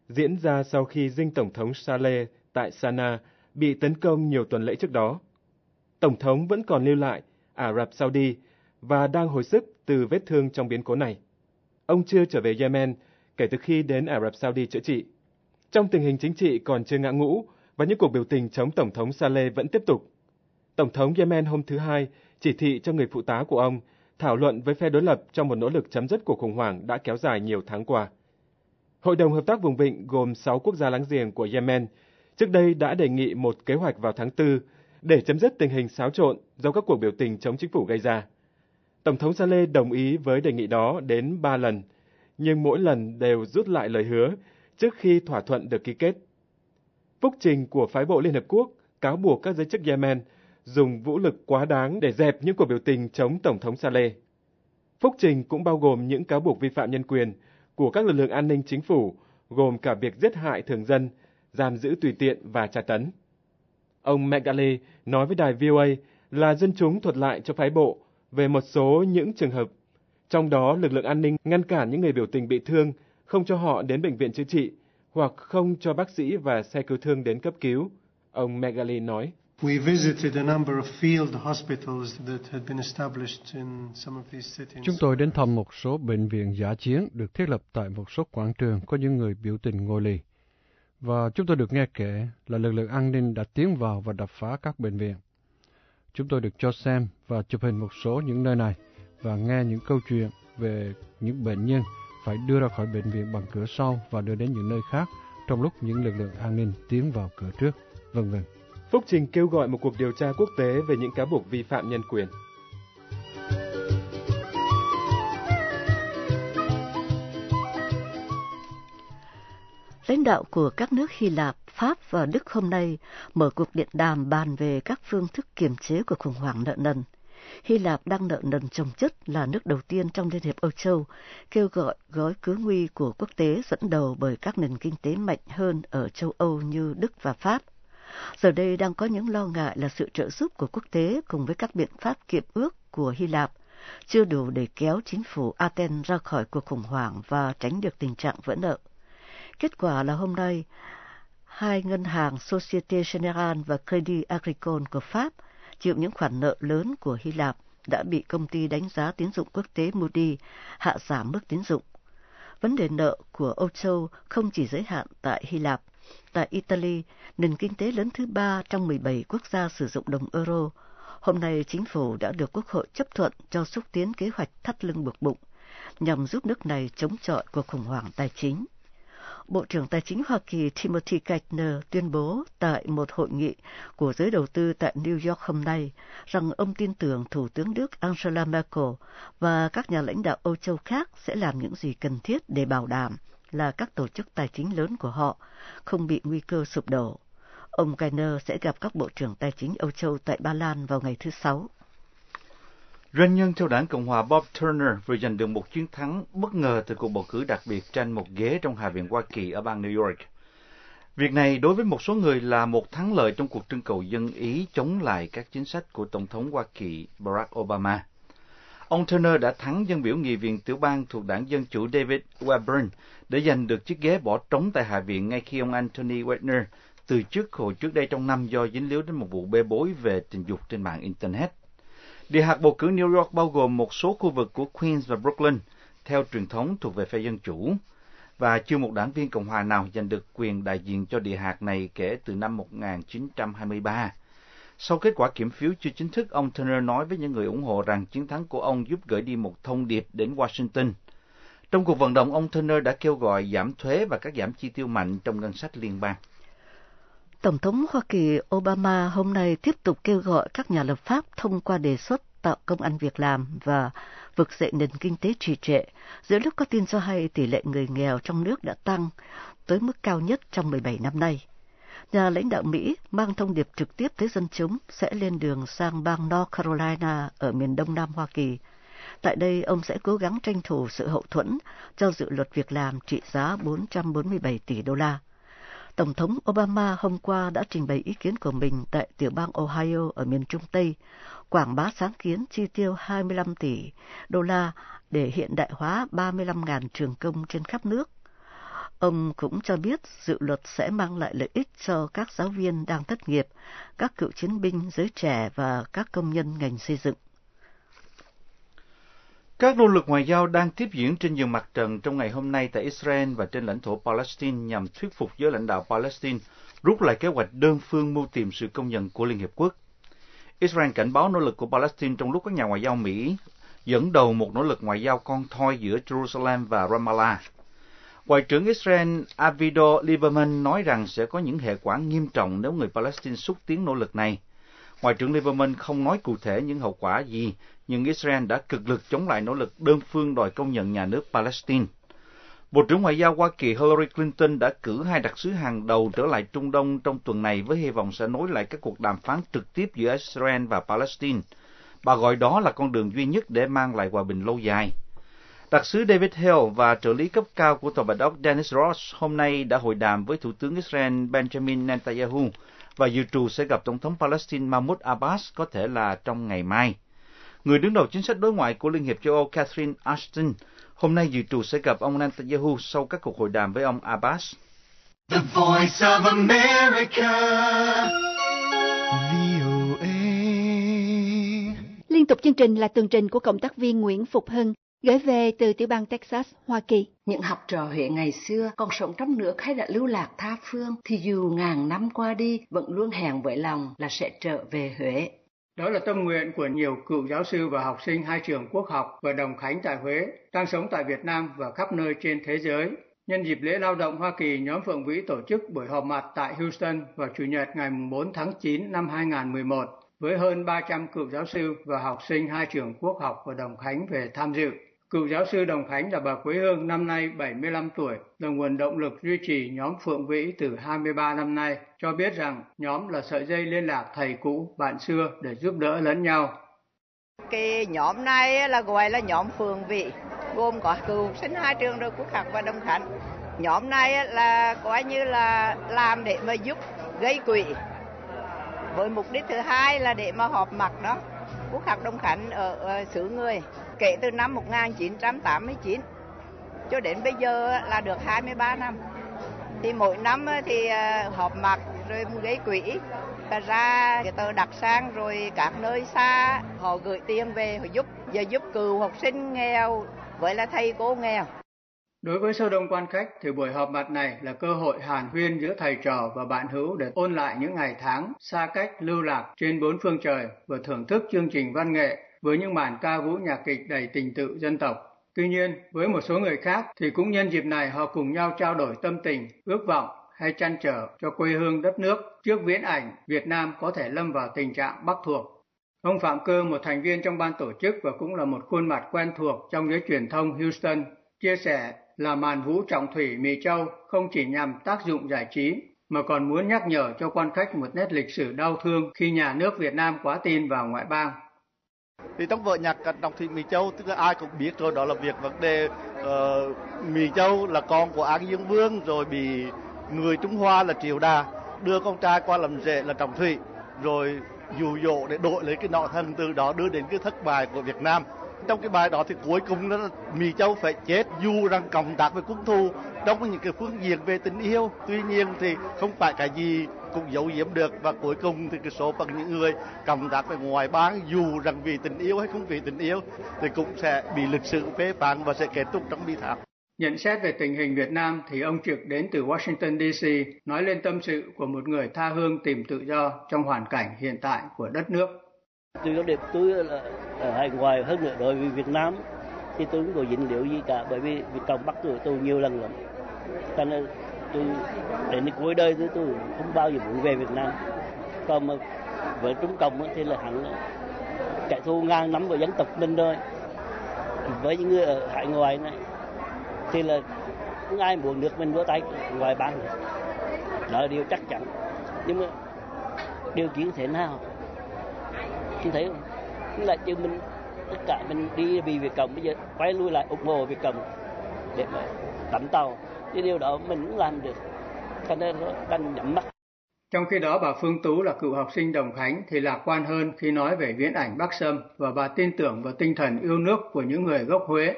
diễn ra sau khi dinh Tổng thống Saleh tại Sana bị tấn công nhiều tuần lễ trước đó. Tổng thống vẫn còn lưu lại Ả Rập Saudi và đang hồi sức từ vết thương trong biến cố này. Ông chưa trở về Yemen kể từ khi đến Ả Rập Saudi chữa trị. Trong tình hình chính trị còn chưa ngã ngũ và những cuộc biểu tình chống Tổng thống Saleh vẫn tiếp tục. Tổng thống Yemen hôm thứ Hai chỉ thị cho người phụ tá của ông thảo luận với phe đối lập trong một nỗ lực chấm dứt cuộc khủng hoảng đã kéo dài nhiều tháng qua. Hội đồng Hợp tác Vùng Vịnh gồm 6 quốc gia láng giềng của Yemen trước đây đã đề nghị một kế hoạch vào tháng 4 để chấm dứt tình hình xáo trộn do các cuộc biểu tình chống chính phủ gây ra. Tổng thống Saleh đồng ý với đề nghị đó đến 3 lần, nhưng mỗi lần đều rút lại lời hứa trước khi thỏa thuận được ký kết. Phúc trình của phái bộ Liên Hợp Quốc cáo buộc các giới chức Yemen dùng vũ lực quá đáng để dẹp những cuộc biểu tình chống Tổng thống Saleh. Phúc trình cũng bao gồm những cáo buộc vi phạm nhân quyền của các lực lượng an ninh chính phủ, gồm cả việc giết hại thường dân, giam giữ tùy tiện và tra tấn. Ông Megali nói với đài VOA là dân chúng thuật lại cho phái bộ về một số những trường hợp, trong đó lực lượng an ninh ngăn cản những người biểu tình bị thương, không cho họ đến bệnh viện chữa trị, hoặc không cho bác sĩ và xe cứu thương đến cấp cứu. Ông McGalley nói. Chúng tôi đến thăm một số bệnh viện giả chiến được thiết lập tại một số quảng trường có những người biểu tình ngồi lì. Và chúng tôi được nghe kể là lực lượng an ninh đã tiến vào và đập phá các bệnh viện. Chúng tôi được cho xem và chụp hình một số những nơi này và nghe những câu chuyện về những bệnh nhân phải đưa ra khỏi bệnh viện bằng cửa sau và đưa đến những nơi khác trong lúc những lực lượng an ninh tiến vào cửa trước, vân vân. Phúc Trình kêu gọi một cuộc điều tra quốc tế về những cáo buộc vi phạm nhân quyền. Lãnh đạo của các nước Hy Lạp, Pháp và Đức hôm nay mở cuộc điện đàm bàn về các phương thức kiềm chế của khủng hoảng nợ nần. Hy Lạp đang nợ nần chồng chất là nước đầu tiên trong Liên hiệp Âu Châu, kêu gọi gói cứu nguy của quốc tế dẫn đầu bởi các nền kinh tế mạnh hơn ở châu Âu như Đức và Pháp. Giờ đây đang có những lo ngại là sự trợ giúp của quốc tế cùng với các biện pháp kiệm ước của Hy Lạp chưa đủ để kéo chính phủ Athens ra khỏi cuộc khủng hoảng và tránh được tình trạng vỡ nợ. Kết quả là hôm nay, hai ngân hàng Societe Generale và Credit Agricole của Pháp chịu những khoản nợ lớn của Hy Lạp đã bị công ty đánh giá tín dụng quốc tế Moody hạ giảm mức tín dụng. Vấn đề nợ của Âu Châu không chỉ giới hạn tại Hy Lạp. Tại Italy, nền kinh tế lớn thứ ba trong 17 quốc gia sử dụng đồng euro, hôm nay chính phủ đã được Quốc hội chấp thuận cho xúc tiến kế hoạch thắt lưng buộc bụng, nhằm giúp nước này chống chọi cuộc khủng hoảng tài chính. Bộ trưởng Tài chính Hoa Kỳ Timothy Geithner tuyên bố tại một hội nghị của giới đầu tư tại New York hôm nay rằng ông tin tưởng Thủ tướng Đức Angela Merkel và các nhà lãnh đạo Âu Châu khác sẽ làm những gì cần thiết để bảo đảm là các tổ chức tài chính lớn của họ không bị nguy cơ sụp đổ. Ông Geithner sẽ gặp các bộ trưởng tài chính Âu Châu tại Ba Lan vào ngày thứ Sáu. Doanh nhân theo đảng Cộng hòa Bob Turner vừa giành được một chiến thắng bất ngờ từ cuộc bầu cử đặc biệt tranh một ghế trong Hạ viện Hoa Kỳ ở bang New York. Việc này đối với một số người là một thắng lợi trong cuộc trưng cầu dân Ý chống lại các chính sách của Tổng thống Hoa Kỳ Barack Obama. Ông Turner đã thắng dân biểu nghị viện tiểu bang thuộc đảng Dân Chủ David Webburn để giành được chiếc ghế bỏ trống tại Hạ viện ngay khi ông Anthony Weiner từ chức hồi trước đây trong năm do dính líu đến một vụ bê bối về tình dục trên mạng Internet. Địa hạt bầu cử New York bao gồm một số khu vực của Queens và Brooklyn, theo truyền thống thuộc về phe Dân Chủ, và chưa một đảng viên Cộng hòa nào giành được quyền đại diện cho địa hạt này kể từ năm 1923. Sau kết quả kiểm phiếu chưa chính thức, ông Turner nói với những người ủng hộ rằng chiến thắng của ông giúp gửi đi một thông điệp đến Washington. Trong cuộc vận động, ông Turner đã kêu gọi giảm thuế và các giảm chi tiêu mạnh trong ngân sách liên bang. Tổng thống Hoa Kỳ Obama hôm nay tiếp tục kêu gọi các nhà lập pháp thông qua đề xuất tạo công ăn việc làm và vực dậy nền kinh tế trì trệ, giữa lúc có tin cho hay tỷ lệ người nghèo trong nước đã tăng tới mức cao nhất trong 17 năm nay. Nhà lãnh đạo Mỹ mang thông điệp trực tiếp tới dân chúng sẽ lên đường sang bang North Carolina ở miền đông nam Hoa Kỳ. Tại đây, ông sẽ cố gắng tranh thủ sự hậu thuẫn cho dự luật việc làm trị giá 447 tỷ đô la. Tổng thống Obama hôm qua đã trình bày ý kiến của mình tại tiểu bang Ohio ở miền Trung Tây, quảng bá sáng kiến chi tiêu 25 tỷ đô la để hiện đại hóa 35.000 trường công trên khắp nước. Ông cũng cho biết dự luật sẽ mang lại lợi ích cho các giáo viên đang thất nghiệp, các cựu chiến binh, giới trẻ và các công nhân ngành xây dựng. Các nỗ lực ngoại giao đang tiếp diễn trên nhiều mặt trận trong ngày hôm nay tại Israel và trên lãnh thổ Palestine nhằm thuyết phục giới lãnh đạo Palestine rút lại kế hoạch đơn phương mưu tìm sự công nhận của Liên Hiệp Quốc. Israel cảnh báo nỗ lực của Palestine trong lúc các nhà ngoại giao Mỹ dẫn đầu một nỗ lực ngoại giao con thoi giữa Jerusalem và Ramallah. Ngoại trưởng Israel Avigdor Lieberman nói rằng sẽ có những hệ quả nghiêm trọng nếu người Palestine xúc tiến nỗ lực này. Ngoại trưởng Lieberman không nói cụ thể những hậu quả gì, nhưng Israel đã cực lực chống lại nỗ lực đơn phương đòi công nhận nhà nước Palestine. Bộ trưởng Ngoại giao Hoa Kỳ Hillary Clinton đã cử hai đặc sứ hàng đầu trở lại Trung Đông trong tuần này với hy vọng sẽ nối lại các cuộc đàm phán trực tiếp giữa Israel và Palestine. Bà gọi đó là con đường duy nhất để mang lại hòa bình lâu dài. Đặc sứ David Hill và trợ lý cấp cao của Tòa Bạch Ốc Dennis Ross hôm nay đã hội đàm với Thủ tướng Israel Benjamin Netanyahu và dự trù sẽ gặp Tổng thống Palestine Mahmoud Abbas có thể là trong ngày mai. Người đứng đầu chính sách đối ngoại của Liên hiệp châu Âu Catherine Ashton hôm nay dự trù sẽ gặp ông Netanyahu sau các cuộc hội đàm với ông Abbas. The voice of America. Liên tục chương trình là tường trình của cộng tác viên Nguyễn Phục Hưng gửi về từ tiểu bang Texas, Hoa Kỳ. Những học trò Huế ngày xưa còn sống trong nước hay đã lưu lạc tha phương thì dù ngàn năm qua đi vẫn luôn hẹn với lòng là sẽ trở về Huế. Đó là tâm nguyện của nhiều cựu giáo sư và học sinh hai trường quốc học và đồng khánh tại Huế, đang sống tại Việt Nam và khắp nơi trên thế giới. Nhân dịp lễ lao động Hoa Kỳ, nhóm Phượng Vĩ tổ chức buổi họp mặt tại Houston vào Chủ nhật ngày 4 tháng 9 năm 2011 với hơn 300 cựu giáo sư và học sinh hai trường quốc học và đồng khánh về tham dự. Cựu giáo sư Đồng Khánh là bà Quế Hương năm nay 75 tuổi, là nguồn động lực duy trì nhóm Phượng Vĩ từ 23 năm nay, cho biết rằng nhóm là sợi dây liên lạc thầy cũ, bạn xưa để giúp đỡ lẫn nhau. Cái nhóm này là gọi là nhóm Phượng Vĩ, gồm có cựu sinh hai trường rồi quốc học và Đồng Khánh. Nhóm này là coi như là làm để mà giúp gây quỹ. Với mục đích thứ hai là để mà họp mặt đó, quốc học Đồng Khánh ở, ở xứ người kể từ năm 1989 cho đến bây giờ là được 23 năm. Thì mỗi năm ờ, thì ờ, họp mặt rồi gây quỹ, và ra cái tờ đặc sang rồi các nơi xa họ gửi tiền về họ giúp và giúp cựu học sinh nghèo với là thầy cô nghèo. Đối với sơ đông quan khách, thì buổi họp mặt này là cơ hội hàn huyên giữa thầy trò và bạn hữu để ôn lại những ngày tháng xa cách, lưu lạc trên bốn phương trời và thưởng thức chương trình văn nghệ với những màn ca vũ nhạc kịch đầy tình tự dân tộc. Tuy nhiên, với một số người khác thì cũng nhân dịp này họ cùng nhau trao đổi tâm tình, ước vọng hay chăn trở cho quê hương đất nước trước viễn ảnh Việt Nam có thể lâm vào tình trạng bắc thuộc. Ông Phạm Cơ, một thành viên trong ban tổ chức và cũng là một khuôn mặt quen thuộc trong giới truyền thông Houston, chia sẻ là màn vũ trọng thủy Mì Châu không chỉ nhằm tác dụng giải trí mà còn muốn nhắc nhở cho quan khách một nét lịch sử đau thương khi nhà nước Việt Nam quá tin vào ngoại bang. Thì trong vở nhạc đọc Thủy Mì Châu tức là ai cũng biết rồi đó là việc vấn đề uh, Mì Châu là con của An Dương Vương rồi bị người Trung Hoa là Triều Đà đưa con trai qua làm rể là Trọng Thủy rồi dụ dỗ để đổi lấy cái nọ thân từ đó đưa đến cái thất bại của Việt Nam. Trong cái bài đó thì cuối cùng nó là Mì Châu phải chết dù rằng cộng tác với quân thù trong những cái phương diện về tình yêu tuy nhiên thì không phải cái gì cũng giấu giếm được và cuối cùng thì cái số phận những người cộng tác với ngoài bang dù rằng vì tình yêu hay không vì tình yêu thì cũng sẽ bị lịch sử phê phán và sẽ kết thúc trong bi thảm. Nhận xét về tình hình Việt Nam thì ông Trực đến từ Washington DC nói lên tâm sự của một người tha hương tìm tự do trong hoàn cảnh hiện tại của đất nước. Tôi có đẹp tôi là ở hải ngoại hơn nữa đối với Việt Nam thì tôi không có dính liệu gì cả bởi vì Việt Cộng bắt tôi, tôi nhiều lần lắm. Cho nên tôi đến cuối đời tôi, tôi không bao giờ muốn về Việt Nam. Còn mà với Trung Cộng thì là hẳn kẻ thù ngang nắm của dân tộc mình rồi. Với những người ở hải ngoại này thì là không ai muốn nước mình vô tay ngoài bang. Đó là điều chắc chắn. Nhưng mà điều kiện thế nào? Chị thấy không? Nhưng chứ mình tất cả mình đi vì Việt Cộng bây giờ quay lui lại ủng hộ Việt Cộng để mà tắm tàu cái điều đó mình cũng làm được cho nên nó đành nhắm mắt trong khi đó bà Phương Tú là cựu học sinh Đồng Khánh thì lạc quan hơn khi nói về viễn ảnh Bắc Sâm và bà tin tưởng vào tinh thần yêu nước của những người gốc Huế.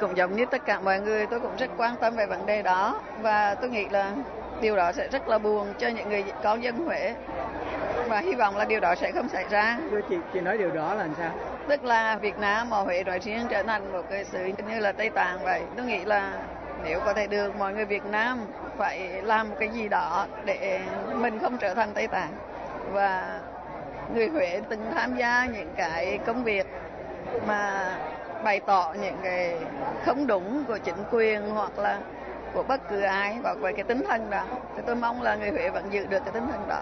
Cũng giống như tất cả mọi người tôi cũng rất quan tâm về vấn đề đó và tôi nghĩ là điều đó sẽ rất là buồn cho những người con dân Huế và hy vọng là điều đó sẽ không xảy ra. Chị, chị nói điều đó là làm sao? Tức là Việt Nam ở Huế nói riêng trở thành một cái sự như là Tây Tạng vậy. Tôi nghĩ là nếu có thể được mọi người Việt Nam phải làm một cái gì đó để mình không trở thành Tây Tạng. Và người Huế từng tham gia những cái công việc mà bày tỏ những cái không đúng của chính quyền hoặc là của bất cứ ai hoặc về cái tinh thần đó. Thì tôi mong là người Huế vẫn giữ được cái tinh thần đó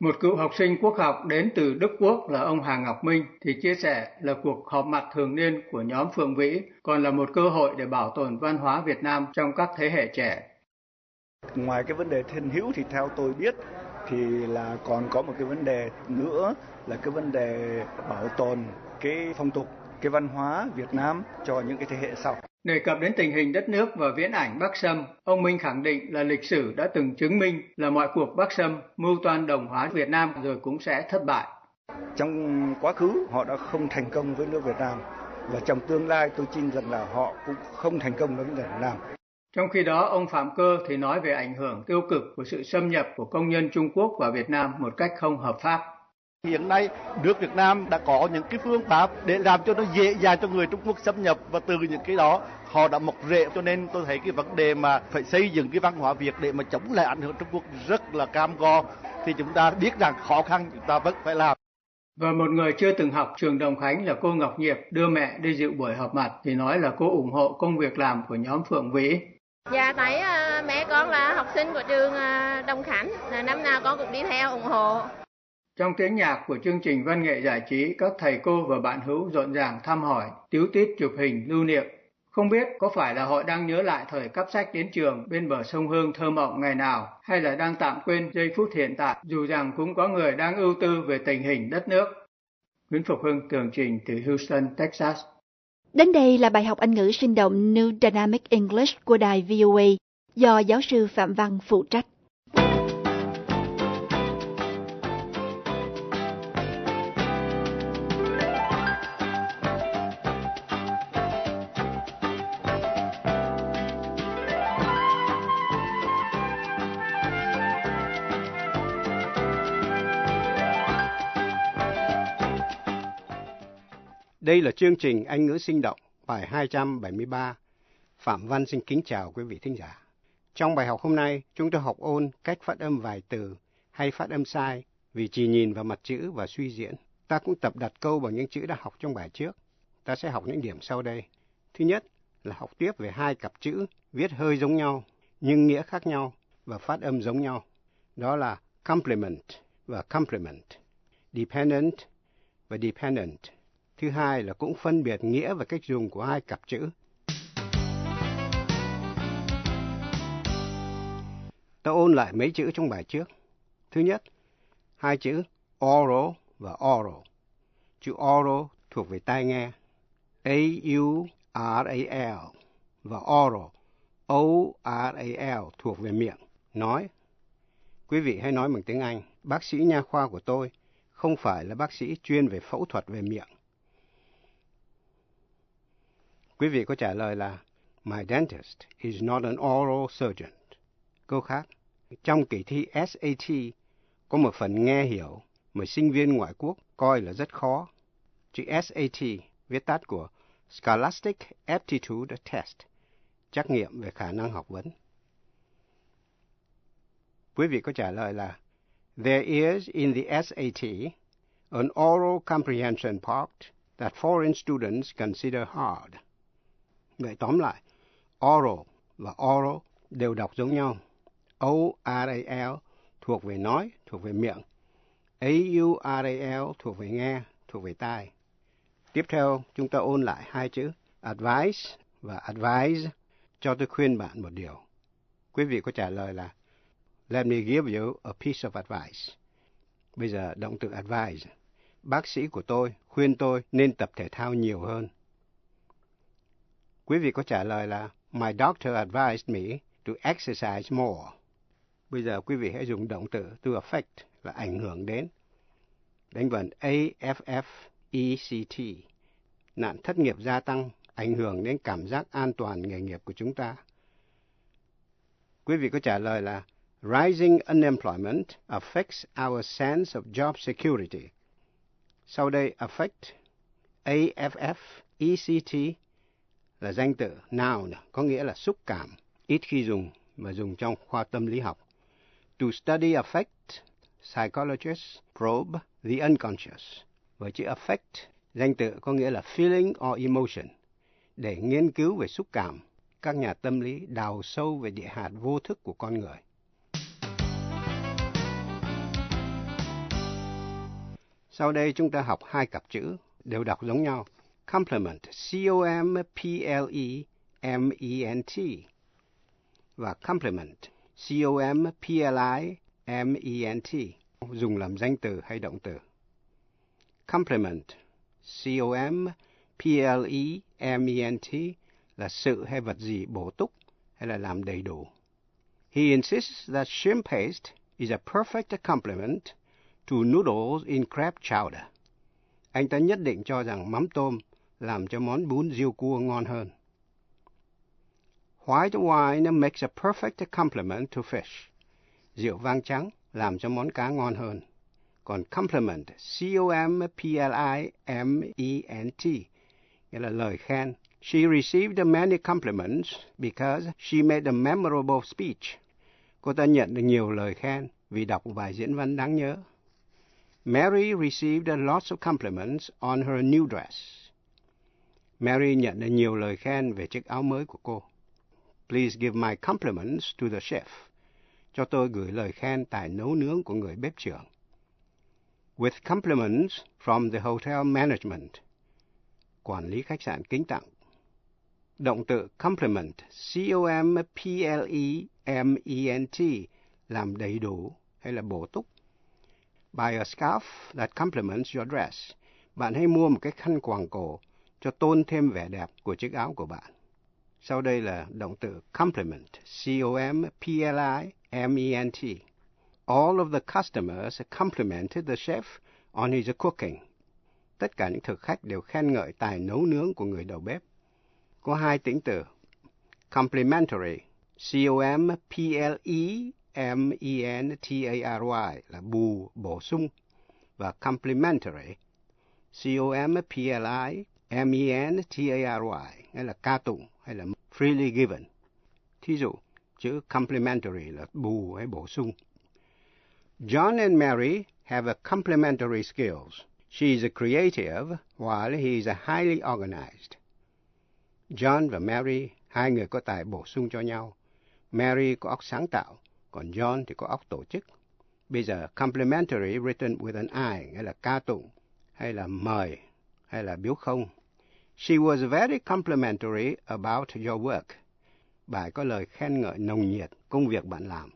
một cựu học sinh quốc học đến từ Đức Quốc là ông Hà Ngọc Minh thì chia sẻ là cuộc họp mặt thường niên của nhóm Phượng Vĩ còn là một cơ hội để bảo tồn văn hóa Việt Nam trong các thế hệ trẻ. Ngoài cái vấn đề thiên hữu thì theo tôi biết thì là còn có một cái vấn đề nữa là cái vấn đề bảo tồn cái phong tục, cái văn hóa Việt Nam cho những cái thế hệ sau. Đề cập đến tình hình đất nước và viễn ảnh Bắc Sâm, ông Minh khẳng định là lịch sử đã từng chứng minh là mọi cuộc Bắc Sâm mưu toan đồng hóa Việt Nam rồi cũng sẽ thất bại. Trong quá khứ họ đã không thành công với nước Việt Nam và trong tương lai tôi tin rằng là họ cũng không thành công với Việt Nam. Trong khi đó, ông Phạm Cơ thì nói về ảnh hưởng tiêu cực của sự xâm nhập của công nhân Trung Quốc vào Việt Nam một cách không hợp pháp. Hiện nay, nước Việt Nam đã có những cái phương pháp để làm cho nó dễ dàng cho người Trung Quốc xâm nhập và từ những cái đó họ đã mọc rễ cho nên tôi thấy cái vấn đề mà phải xây dựng cái văn hóa Việt để mà chống lại ảnh hưởng Trung Quốc rất là cam go thì chúng ta biết rằng khó khăn chúng ta vẫn phải làm. Và một người chưa từng học trường Đồng Khánh là cô Ngọc Nhiệp đưa mẹ đi dự buổi họp mặt thì nói là cô ủng hộ công việc làm của nhóm Phượng Vĩ. Dạ tại uh, mẹ con là học sinh của trường uh, Đồng Khánh, là năm nào con cũng đi theo ủng hộ. Trong tiếng nhạc của chương trình văn nghệ giải trí, các thầy cô và bạn hữu rộn ràng thăm hỏi, tiếu tít chụp hình lưu niệm. Không biết có phải là họ đang nhớ lại thời cắp sách đến trường bên bờ sông Hương thơ mộng ngày nào, hay là đang tạm quên giây phút hiện tại, dù rằng cũng có người đang ưu tư về tình hình đất nước. Nguyễn Phục Hưng tường trình từ Houston, Texas. Đến đây là bài học Anh ngữ sinh động New Dynamic English của đài VOA do giáo sư Phạm Văn phụ trách. Đây là chương trình Anh ngữ sinh động, bài 273. Phạm Văn xin kính chào quý vị thính giả. Trong bài học hôm nay, chúng tôi học ôn cách phát âm vài từ hay phát âm sai vì chỉ nhìn vào mặt chữ và suy diễn. Ta cũng tập đặt câu bằng những chữ đã học trong bài trước. Ta sẽ học những điểm sau đây. Thứ nhất là học tiếp về hai cặp chữ viết hơi giống nhau nhưng nghĩa khác nhau và phát âm giống nhau. Đó là complement và complement, dependent và dependent. Thứ hai là cũng phân biệt nghĩa và cách dùng của hai cặp chữ. Ta ôn lại mấy chữ trong bài trước. Thứ nhất, hai chữ oral và oral. Chữ oral thuộc về tai nghe. A-U-R-A-L và oral. O-R-A-L thuộc về miệng, nói. Quý vị hãy nói bằng tiếng Anh. Bác sĩ nha khoa của tôi không phải là bác sĩ chuyên về phẫu thuật về miệng. Quý vị có trả lời là My dentist is not an oral surgeon. Câu khác, trong kỳ thi SAT có một phần nghe hiểu mà sinh viên ngoại quốc coi là rất khó. Chữ SAT viết tắt của Scholastic Aptitude Test, trắc nghiệm về khả năng học vấn. Quý vị có trả lời là There is in the SAT an oral comprehension part that foreign students consider hard. Vậy tóm lại, oral và oral đều đọc giống nhau. O-R-A-L thuộc về nói, thuộc về miệng. A-U-R-A-L thuộc về nghe, thuộc về tai. Tiếp theo, chúng ta ôn lại hai chữ advice và advise cho tôi khuyên bạn một điều. Quý vị có trả lời là Let me give you a piece of advice. Bây giờ động từ advise. Bác sĩ của tôi khuyên tôi nên tập thể thao nhiều hơn. Quý vị có trả lời là My doctor advised me to exercise more. Bây giờ quý vị hãy dùng động từ to affect là ảnh hưởng đến. Đánh vần A-F-F-E-C-T. Nạn thất nghiệp gia tăng, ảnh hưởng đến cảm giác an toàn nghề nghiệp của chúng ta. Quý vị có trả lời là Rising unemployment affects our sense of job security. Sau đây affect, A-F-F-E-C-T là danh từ noun, có nghĩa là xúc cảm, ít khi dùng mà dùng trong khoa tâm lý học. To study affect, psychologists probe the unconscious. Với chữ affect, danh từ có nghĩa là feeling or emotion. Để nghiên cứu về xúc cảm, các nhà tâm lý đào sâu về địa hạt vô thức của con người. Sau đây chúng ta học hai cặp chữ đều đọc giống nhau. Complement, C-O-M-P-L-E-M-E-N-T và complement, C-O-M-P-L-I-M-E-N-T dùng làm danh từ hay động từ. Complement, C-O-M-P-L-E-M-E-N-T là sự hay vật gì bổ túc hay là làm đầy đủ. He insists that shrimp paste is a perfect complement to noodles in crab chowder. Anh ta nhất định cho rằng mắm tôm làm cho món bún riêu cua ngon hơn. White wine makes a perfect complement to fish. Rượu vang trắng làm cho món cá ngon hơn. Còn compliment, C-O-M-P-L-I-M-E-N-T, nghĩa là lời khen. She received many compliments because she made a memorable speech. Cô ta nhận được nhiều lời khen vì đọc bài diễn văn đáng nhớ. Mary received lots of compliments on her new dress. Mary nhận được nhiều lời khen về chiếc áo mới của cô. Please give my compliments to the chef. Cho tôi gửi lời khen tài nấu nướng của người bếp trưởng. With compliments from the hotel management. Quản lý khách sạn kính tặng. Động từ compliment, C-O-M-P-L-E-M-E-N-T, làm đầy đủ hay là bổ túc. Buy a scarf that complements your dress. Bạn hãy mua một cái khăn quàng cổ cho tôn thêm vẻ đẹp của chiếc áo của bạn. Sau đây là động từ compliment, C-O-M-P-L-I-M-E-N-T. All of the customers complimented the chef on his cooking. Tất cả những thực khách đều khen ngợi tài nấu nướng của người đầu bếp. Có hai tính từ complimentary, C-O-M-P-L-E-M-E-N-T-A-R-Y là bù, bổ sung, và complimentary, M E N T A R Y nghĩa là ca tụng hay là freely given. Thí dụ, chữ complementary là bù hay bổ sung. John and Mary have a complementary skills. She is a creative while he is a highly organized. John và Mary, hai người có tài bổ sung cho nhau. Mary có óc sáng tạo, còn John thì có óc tổ chức. Bây giờ, complementary written with an I, nghĩa là ca tụng, hay là mời, hay là biếu không. She was very complimentary about your work. Bài có lời khen ngợi nồng nhiệt công việc bạn làm.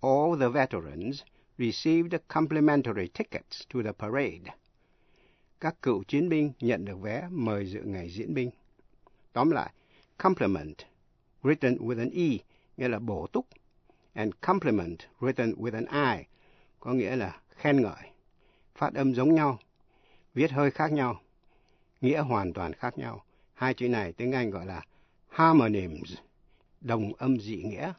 All the veterans received complimentary tickets to the parade. Các cựu chiến binh nhận được vé mời dự ngày diễn binh. Tóm lại, compliment, written with an E, nghĩa là bổ túc, and compliment, written with an I, có nghĩa là khen ngợi. Phát âm giống nhau, viết hơi khác nhau, nghĩa hoàn toàn khác nhau. Hai chữ này tiếng Anh gọi là harmonyms, đồng âm dị nghĩa.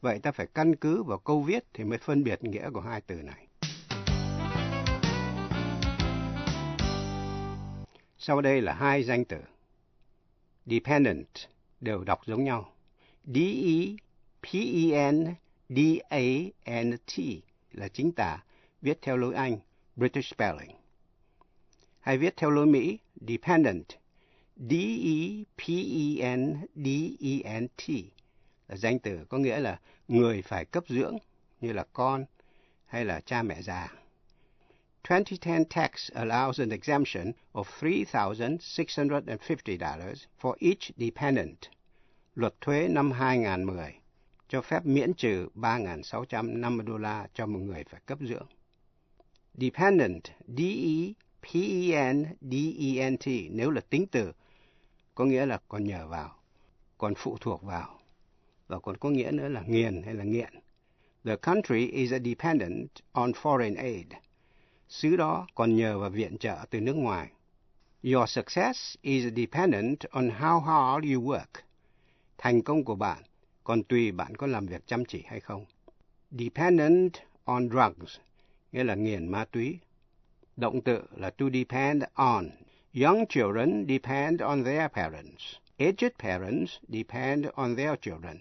Vậy ta phải căn cứ vào câu viết thì mới phân biệt nghĩa của hai từ này. Sau đây là hai danh từ. Dependent đều đọc giống nhau. D-E-P-E-N-D-A-N-T là chính tả, viết theo lối Anh, British spelling. Hay viết theo lối Mỹ, dependent, D-E-P-E-N-D-E-N-T là danh từ có nghĩa là người phải cấp dưỡng như là con hay là cha mẹ già. 2010 tax allows an exemption of $3,650 for each dependent. Luật thuế năm 2010 cho phép miễn trừ 3.650 đô la cho một người phải cấp dưỡng. Dependent, D-E-P-E-N-D-E-N-T, nếu là tính từ, có nghĩa là còn nhờ vào, còn phụ thuộc vào, và còn có nghĩa nữa là nghiền hay là nghiện. The country is a dependent on foreign aid. Xứ đó còn nhờ vào viện trợ từ nước ngoài. Your success is dependent on how hard you work. Thành công của bạn còn tùy bạn có làm việc chăm chỉ hay không. Dependent on drugs, nghĩa là nghiền ma túy. Động từ là to depend on. Young children depend on their parents. Aged parents depend on their children.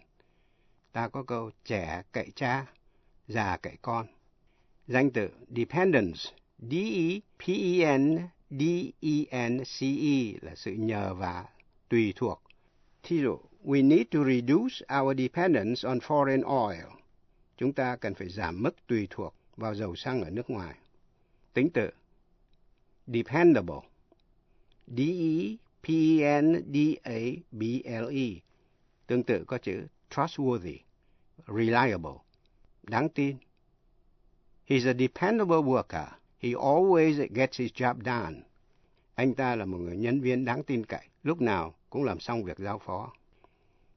Ta có câu trẻ cậy cha, già cậy con. Danh từ dependence, D-E-P-E-N-D-E-N-C-E là sự nhờ vả, tùy thuộc. Thí dụ, we need to reduce our dependence on foreign oil. Chúng ta cần phải giảm mức tùy thuộc vào dầu xăng ở nước ngoài. Tính từ dependable, D-E-P-E-N-D-A-B-L-E. Tương tự có chữ trustworthy, reliable, đáng tin. He's a dependable worker. He always gets his job done. Anh ta là một người nhân viên đáng tin cậy, lúc nào cũng làm xong việc giao phó.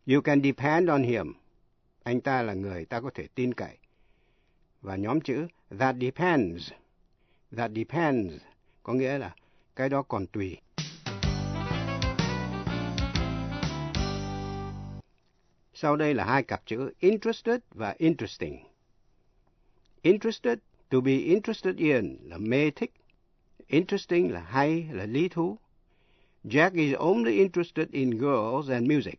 You can depend on him. Anh ta là người ta có thể tin cậy. Và nhóm chữ that depends. That depends có nghĩa là cái đó còn tùy. Sau đây là hai cặp chữ interested và interesting. Interested, to be interested in là mê thích. Interesting là hay, là lý thú. Jack is only interested in girls and music.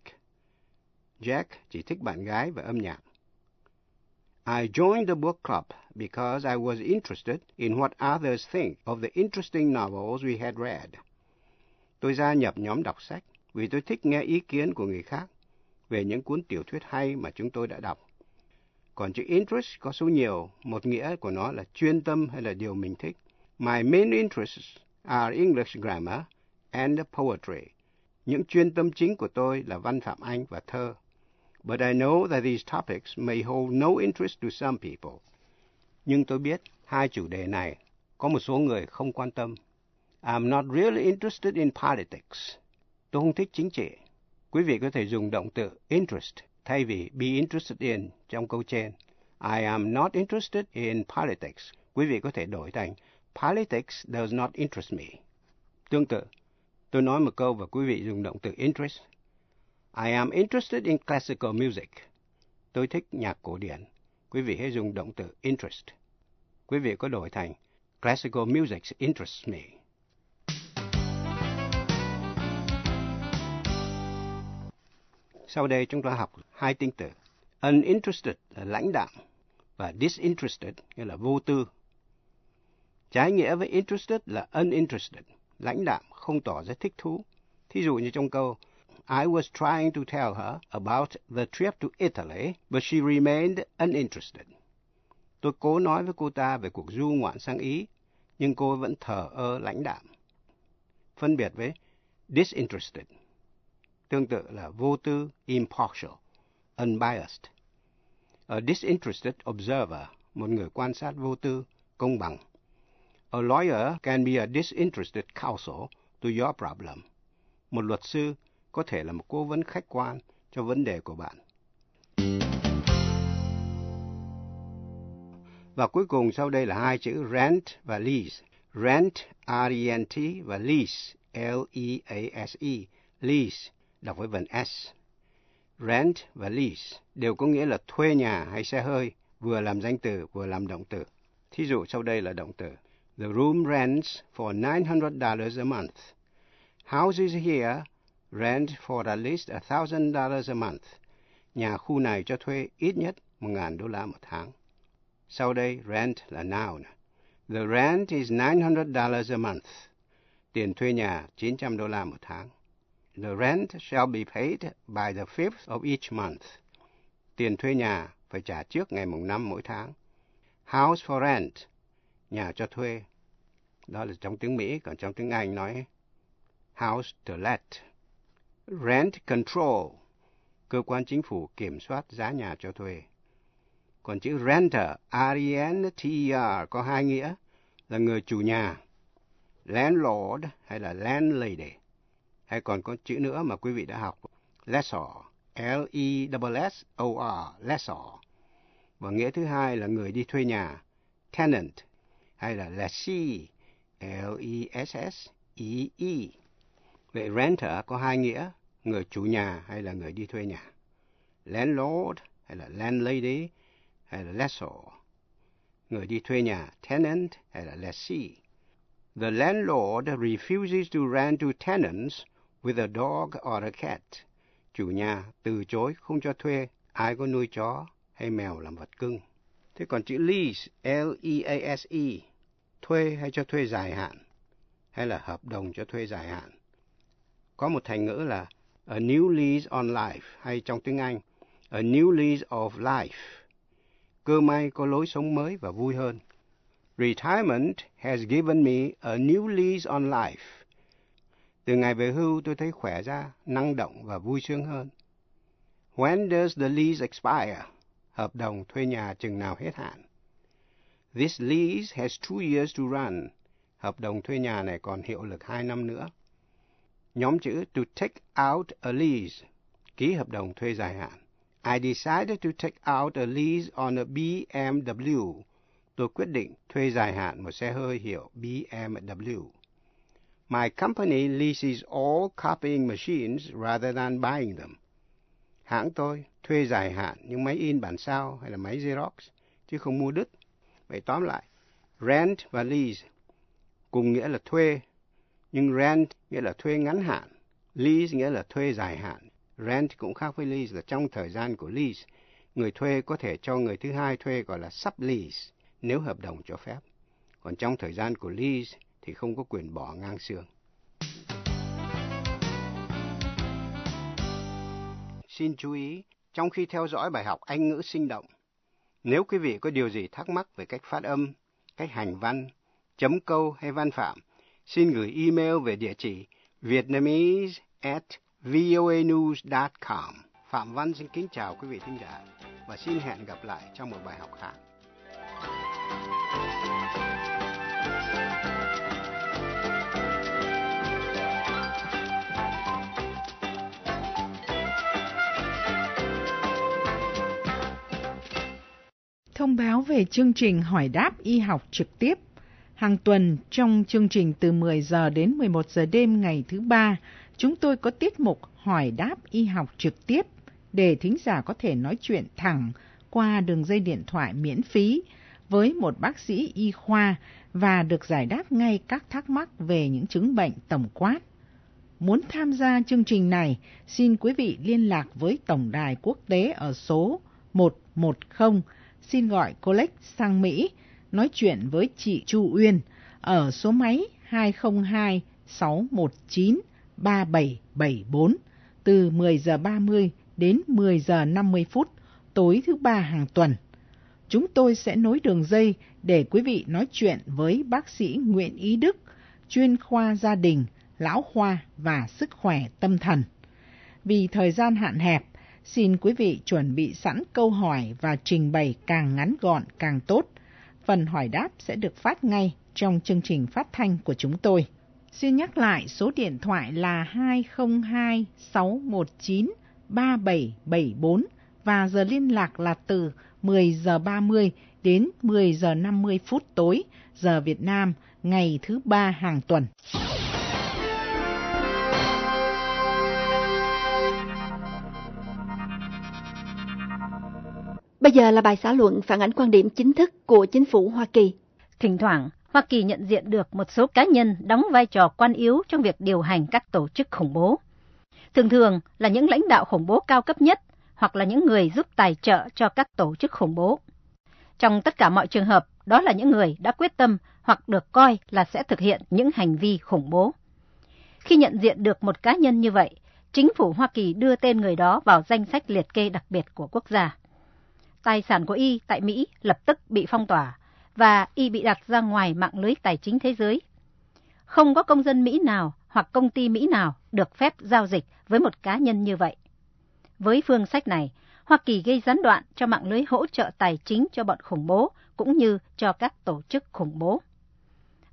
Jack chỉ thích bạn gái và âm nhạc. I joined the book club because I was interested in what others think of the interesting novels we had read. Tôi gia nhập nhóm đọc sách vì tôi thích nghe ý kiến của người khác về những cuốn tiểu thuyết hay mà chúng tôi đã đọc. Còn chữ interest có số nhiều, một nghĩa của nó là chuyên tâm hay là điều mình thích. My main interests are English grammar and poetry. Những chuyên tâm chính của tôi là văn phạm Anh và thơ. But I know that these topics may hold no interest to some people. Nhưng tôi biết hai chủ đề này có một số người không quan tâm. I'm not really interested in politics. Tôi không thích chính trị. Quý vị có thể dùng động từ interest thay vì be interested in trong câu trên. I am not interested in politics. Quý vị có thể đổi thành politics does not interest me. Tương tự, tôi nói một câu và quý vị dùng động từ interest. I am interested in classical music. Tôi thích nhạc cổ điển. Quý vị hãy dùng động từ interest. Quý vị có đổi thành classical music interests me. Sau đây chúng ta học hai tính từ. Uninterested là lãnh đạm và disinterested nghĩa là vô tư. Trái nghĩa với interested là uninterested, lãnh đạm, không tỏ ra thích thú. Thí dụ như trong câu I was trying to tell her about the trip to Italy, but she remained uninterested. Tôi cố nói với cô ta về cuộc du ngoạn sang Ý, nhưng cô vẫn thờ ơ lãnh đạm. Phân biệt với disinterested tương tự là vô tư, impartial, unbiased. A disinterested observer, một người quan sát vô tư, công bằng. A lawyer can be a disinterested counsel to your problem. Một luật sư có thể là một cố vấn khách quan cho vấn đề của bạn. Và cuối cùng sau đây là hai chữ rent và lease. Rent, R-E-N-T và lease, L-E-A-S-E, lease đọc với vần S. Rent và lease đều có nghĩa là thuê nhà hay xe hơi, vừa làm danh từ vừa làm động từ. Thí dụ sau đây là động từ. The room rents for $900 a month. Houses here rent for at least $1,000 a month. Nhà khu này cho thuê ít nhất 1.000 đô la một tháng. Sau đây, rent là noun. The rent is $900 a month. Tiền thuê nhà 900 đô la một tháng. The rent shall be paid by the fifth of each month. Tiền thuê nhà phải trả trước ngày mùng năm mỗi tháng. House for rent, nhà cho thuê. Đó là trong tiếng Mỹ, còn trong tiếng Anh nói house to let. Rent control, cơ quan chính phủ kiểm soát giá nhà cho thuê. Còn chữ renter, R-E-N-T-E-R, có hai nghĩa là người chủ nhà, landlord hay là landlady hay còn có chữ nữa mà quý vị đã học, lessor, L-E-S-S-O-R, lessor. Và nghĩa thứ hai là người đi thuê nhà, tenant, hay là lessee, L-E-S-S-E-E. Vậy renter có hai nghĩa, người chủ nhà hay là người đi thuê nhà. Landlord hay là landlady hay là lessor. Người đi thuê nhà, tenant hay là lessee. The landlord refuses to rent to tenants with a dog or a cat. Chủ nhà từ chối không cho thuê ai có nuôi chó hay mèo làm vật cưng. Thế còn chữ lease, L-E-A-S-E, thuê hay cho thuê dài hạn, hay là hợp đồng cho thuê dài hạn. Có một thành ngữ là a new lease on life, hay trong tiếng Anh, a new lease of life. Cơ may có lối sống mới và vui hơn. Retirement has given me a new lease on life. Từ ngày về hưu tôi thấy khỏe ra, năng động và vui sướng hơn. When does the lease expire? Hợp đồng thuê nhà chừng nào hết hạn? This lease has two years to run. Hợp đồng thuê nhà này còn hiệu lực hai năm nữa. Nhóm chữ to take out a lease, ký hợp đồng thuê dài hạn. I decided to take out a lease on a BMW. Tôi quyết định thuê dài hạn một xe hơi hiệu BMW. My company leases all copying machines rather than buying them. Hãng tôi thuê dài hạn những máy in bản sao hay là máy Xerox, chứ không mua đứt. Vậy tóm lại, rent và lease cùng nghĩa là thuê, nhưng rent nghĩa là thuê ngắn hạn, lease nghĩa là thuê dài hạn. Rent cũng khác với lease là trong thời gian của lease, người thuê có thể cho người thứ hai thuê gọi là sublease nếu hợp đồng cho phép. Còn trong thời gian của lease thì không có quyền bỏ ngang xương. Xin chú ý, trong khi theo dõi bài học Anh ngữ sinh động, nếu quý vị có điều gì thắc mắc về cách phát âm, cách hành văn, chấm câu hay văn phạm, xin gửi email về địa chỉ vietnamese at voanews.com. Phạm Văn xin kính chào quý vị thính giả và xin hẹn gặp lại trong một bài học khác. Thông báo về chương trình hỏi đáp y học trực tiếp. Hàng tuần trong chương trình từ 10 giờ đến 11 giờ đêm ngày thứ ba, chúng tôi có tiết mục hỏi đáp y học trực tiếp để thính giả có thể nói chuyện thẳng qua đường dây điện thoại miễn phí với một bác sĩ y khoa và được giải đáp ngay các thắc mắc về những chứng bệnh tổng quát. Muốn tham gia chương trình này, xin quý vị liên lạc với Tổng đài quốc tế ở số 110 xin gọi Collect sang Mỹ nói chuyện với chị Chu Uyên ở số máy 202 619 3774 từ 10 giờ 30 đến 10 giờ 50 phút tối thứ ba hàng tuần. Chúng tôi sẽ nối đường dây để quý vị nói chuyện với bác sĩ Nguyễn Ý Đức, chuyên khoa gia đình, lão khoa và sức khỏe tâm thần. Vì thời gian hạn hẹp, xin quý vị chuẩn bị sẵn câu hỏi và trình bày càng ngắn gọn càng tốt. Phần hỏi đáp sẽ được phát ngay trong chương trình phát thanh của chúng tôi. Xin nhắc lại, số điện thoại là 202 619 3774 và giờ liên lạc là từ 10 giờ 30 đến 10 giờ 50 phút tối, giờ Việt Nam, ngày thứ ba hàng tuần. Bây giờ là bài xã luận phản ánh quan điểm chính thức của chính phủ Hoa Kỳ. Thỉnh thoảng, Hoa Kỳ nhận diện được một số cá nhân đóng vai trò quan yếu trong việc điều hành các tổ chức khủng bố. Thường thường là những lãnh đạo khủng bố cao cấp nhất hoặc là những người giúp tài trợ cho các tổ chức khủng bố. Trong tất cả mọi trường hợp, đó là những người đã quyết tâm hoặc được coi là sẽ thực hiện những hành vi khủng bố. Khi nhận diện được một cá nhân như vậy, chính phủ Hoa Kỳ đưa tên người đó vào danh sách liệt kê đặc biệt của quốc gia. Tài sản của Y tại Mỹ lập tức bị phong tỏa và Y bị đặt ra ngoài mạng lưới tài chính thế giới. Không có công dân Mỹ nào hoặc công ty Mỹ nào được phép giao dịch với một cá nhân như vậy. Với phương sách này, Hoa Kỳ gây gián đoạn cho mạng lưới hỗ trợ tài chính cho bọn khủng bố cũng như cho các tổ chức khủng bố.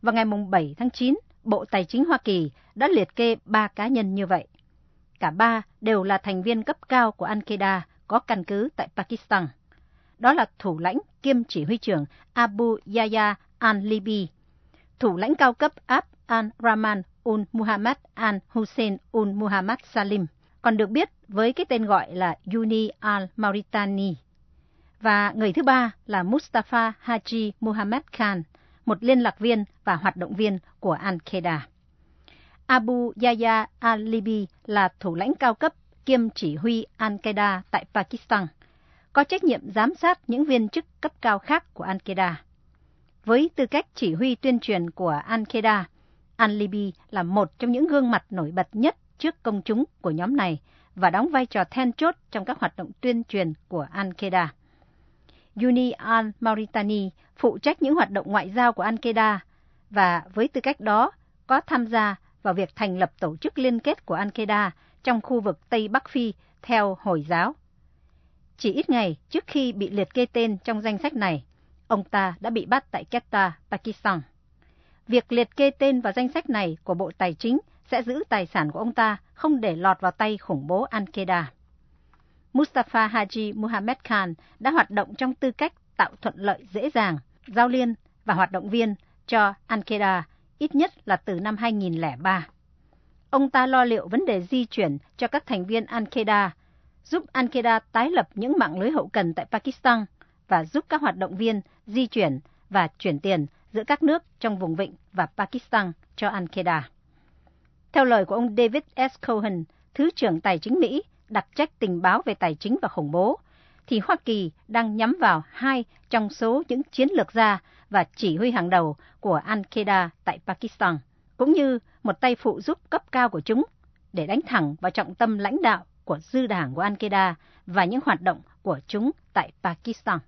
Vào ngày 7 tháng 9, Bộ Tài chính Hoa Kỳ đã liệt kê ba cá nhân như vậy. Cả ba đều là thành viên cấp cao của Al-Qaeda có căn cứ tại Pakistan. Đó là thủ lãnh kiêm chỉ huy trưởng Abu Yahya al-Libi, thủ lãnh cao cấp Ab al-Rahman ul Muhammad al-Hussein ul Muhammad Salim, còn được biết với cái tên gọi là Yuni al-Mauritani. Và người thứ ba là Mustafa Haji Muhammad Khan, một liên lạc viên và hoạt động viên của Al-Qaeda. Abu Yahya al-Libi là thủ lãnh cao cấp kiêm chỉ huy Al-Qaeda tại Pakistan, có trách nhiệm giám sát những viên chức cấp cao khác của Al-Qaeda. Với tư cách chỉ huy tuyên truyền của Al-Qaeda, Al-Libi là một trong những gương mặt nổi bật nhất trước công chúng của nhóm này và đóng vai trò then chốt trong các hoạt động tuyên truyền của Al-Qaeda. Yuni al-Mauritani phụ trách những hoạt động ngoại giao của Al-Qaeda và với tư cách đó có tham gia vào việc thành lập tổ chức liên kết của Al-Qaeda trong khu vực Tây Bắc Phi theo Hồi giáo. Chỉ ít ngày trước khi bị liệt kê tên trong danh sách này, ông ta đã bị bắt tại Quetta, Pakistan. Việc liệt kê tên vào danh sách này của Bộ Tài chính sẽ giữ tài sản của ông ta không để lọt vào tay khủng bố Al-Qaeda. Mustafa Haji Muhammad Khan đã hoạt động trong tư cách tạo thuận lợi dễ dàng, giao liên và hoạt động viên cho Al-Qaeda ít nhất là từ năm 2003. Ông ta lo liệu vấn đề di chuyển cho các thành viên Al-Qaeda, giúp Al-Qaeda tái lập những mạng lưới hậu cần tại Pakistan và giúp các hoạt động viên di chuyển và chuyển tiền giữa các nước trong vùng vịnh và Pakistan cho Al-Qaeda. Theo lời của ông David S. Cohen, Thứ trưởng Tài chính Mỹ, đặc trách tình báo về tài chính và khủng bố, thì Hoa Kỳ đang nhắm vào hai trong số những chiến lược gia và chỉ huy hàng đầu của Al-Qaeda tại Pakistan, cũng như một tay phụ giúp cấp cao của chúng để đánh thẳng vào trọng tâm lãnh đạo của dư đảng của Al-Qaeda và những hoạt động của chúng tại Pakistan.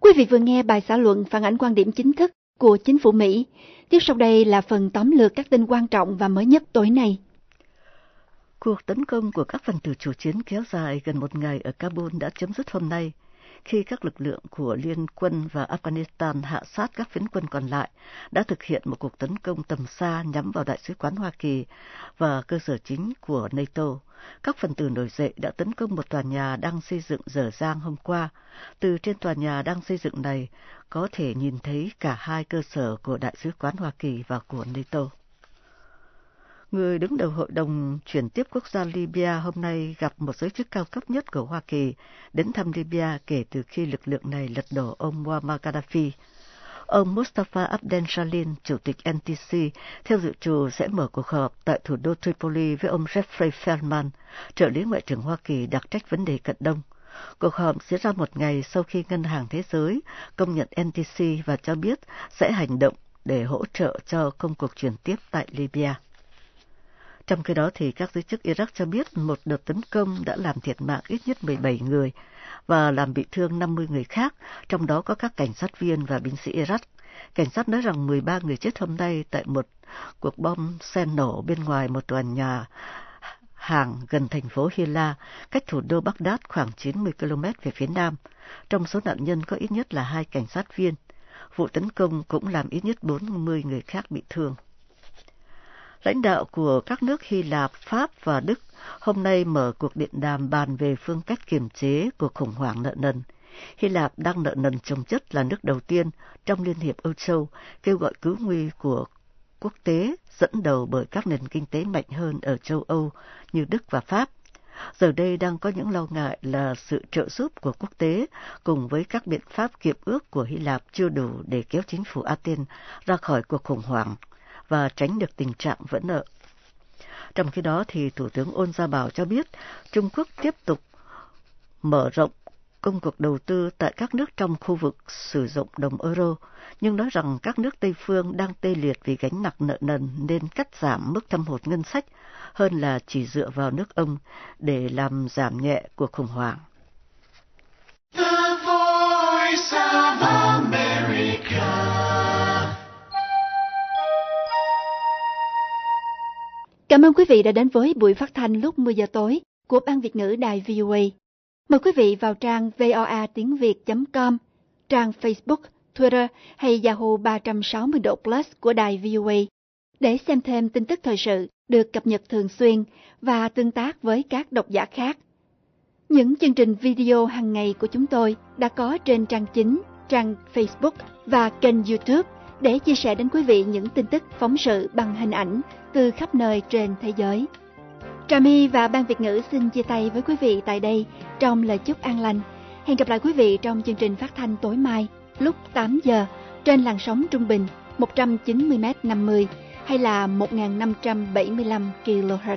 Quý vị vừa nghe bài xã luận phản ảnh quan điểm chính thức của chính phủ Mỹ. Tiếp sau đây là phần tóm lược các tin quan trọng và mới nhất tối nay. Cuộc tấn công của các phần tử chủ chiến kéo dài gần một ngày ở Kabul đã chấm dứt hôm nay, khi các lực lượng của Liên quân và Afghanistan hạ sát các phiến quân còn lại, đã thực hiện một cuộc tấn công tầm xa nhắm vào Đại sứ quán Hoa Kỳ và cơ sở chính của NATO. Các phần tử nổi dậy đã tấn công một tòa nhà đang xây dựng dở dang hôm qua. Từ trên tòa nhà đang xây dựng này, có thể nhìn thấy cả hai cơ sở của Đại sứ quán Hoa Kỳ và của NATO. Người đứng đầu hội đồng chuyển tiếp quốc gia Libya hôm nay gặp một giới chức cao cấp nhất của Hoa Kỳ đến thăm Libya kể từ khi lực lượng này lật đổ ông Muammar Gaddafi. Ông Mustafa Abdel Salim, chủ tịch NTC, theo dự trù sẽ mở cuộc họp tại thủ đô Tripoli với ông Jeffrey Feldman, trợ lý Ngoại trưởng Hoa Kỳ đặc trách vấn đề Cận Đông. Cuộc họp diễn ra một ngày sau khi Ngân hàng Thế giới công nhận NTC và cho biết sẽ hành động để hỗ trợ cho công cuộc chuyển tiếp tại Libya. Trong khi đó thì các giới chức Iraq cho biết một đợt tấn công đã làm thiệt mạng ít nhất 17 người và làm bị thương 50 người khác, trong đó có các cảnh sát viên và binh sĩ Iraq. Cảnh sát nói rằng 13 người chết hôm nay tại một cuộc bom xe nổ bên ngoài một tòa nhà hàng gần thành phố Hila, cách thủ đô Baghdad khoảng 90 km về phía nam. Trong số nạn nhân có ít nhất là hai cảnh sát viên. Vụ tấn công cũng làm ít nhất 40 người khác bị thương. Lãnh đạo của các nước Hy Lạp, Pháp và Đức hôm nay mở cuộc điện đàm bàn về phương cách kiềm chế cuộc khủng hoảng nợ nần. Hy Lạp đang nợ nần trồng chất là nước đầu tiên trong Liên hiệp Âu Châu kêu gọi cứu nguy của quốc tế dẫn đầu bởi các nền kinh tế mạnh hơn ở châu Âu như Đức và Pháp. Giờ đây đang có những lo ngại là sự trợ giúp của quốc tế cùng với các biện pháp kiệp ước của Hy Lạp chưa đủ để kéo chính phủ Athens ra khỏi cuộc khủng hoảng và tránh được tình trạng vỡ nợ. Trong khi đó thì Thủ tướng Ôn Gia Bảo cho biết Trung Quốc tiếp tục mở rộng công cuộc đầu tư tại các nước trong khu vực sử dụng đồng euro, nhưng nói rằng các nước Tây phương đang tê liệt vì gánh nặng nợ nần nên cắt giảm mức thâm hụt ngân sách hơn là chỉ dựa vào nước ông để làm giảm nhẹ cuộc khủng hoảng. The voice of America. Cảm ơn quý vị đã đến với buổi phát thanh lúc 10 giờ tối của Ban Việt ngữ Đài VOA. Mời quý vị vào trang voa tiếng việt.com, trang Facebook, Twitter hay Yahoo 360 độ Plus của Đài VOA để xem thêm tin tức thời sự được cập nhật thường xuyên và tương tác với các độc giả khác. Những chương trình video hàng ngày của chúng tôi đã có trên trang chính, trang Facebook và kênh YouTube để chia sẻ đến quý vị những tin tức phóng sự bằng hình ảnh từ khắp nơi trên thế giới. Trà My và Ban Việt ngữ xin chia tay với quý vị tại đây trong lời chúc an lành. Hẹn gặp lại quý vị trong chương trình phát thanh tối mai, lúc 8 giờ, trên làn sóng trung bình 190m50 hay là 1575 kHz.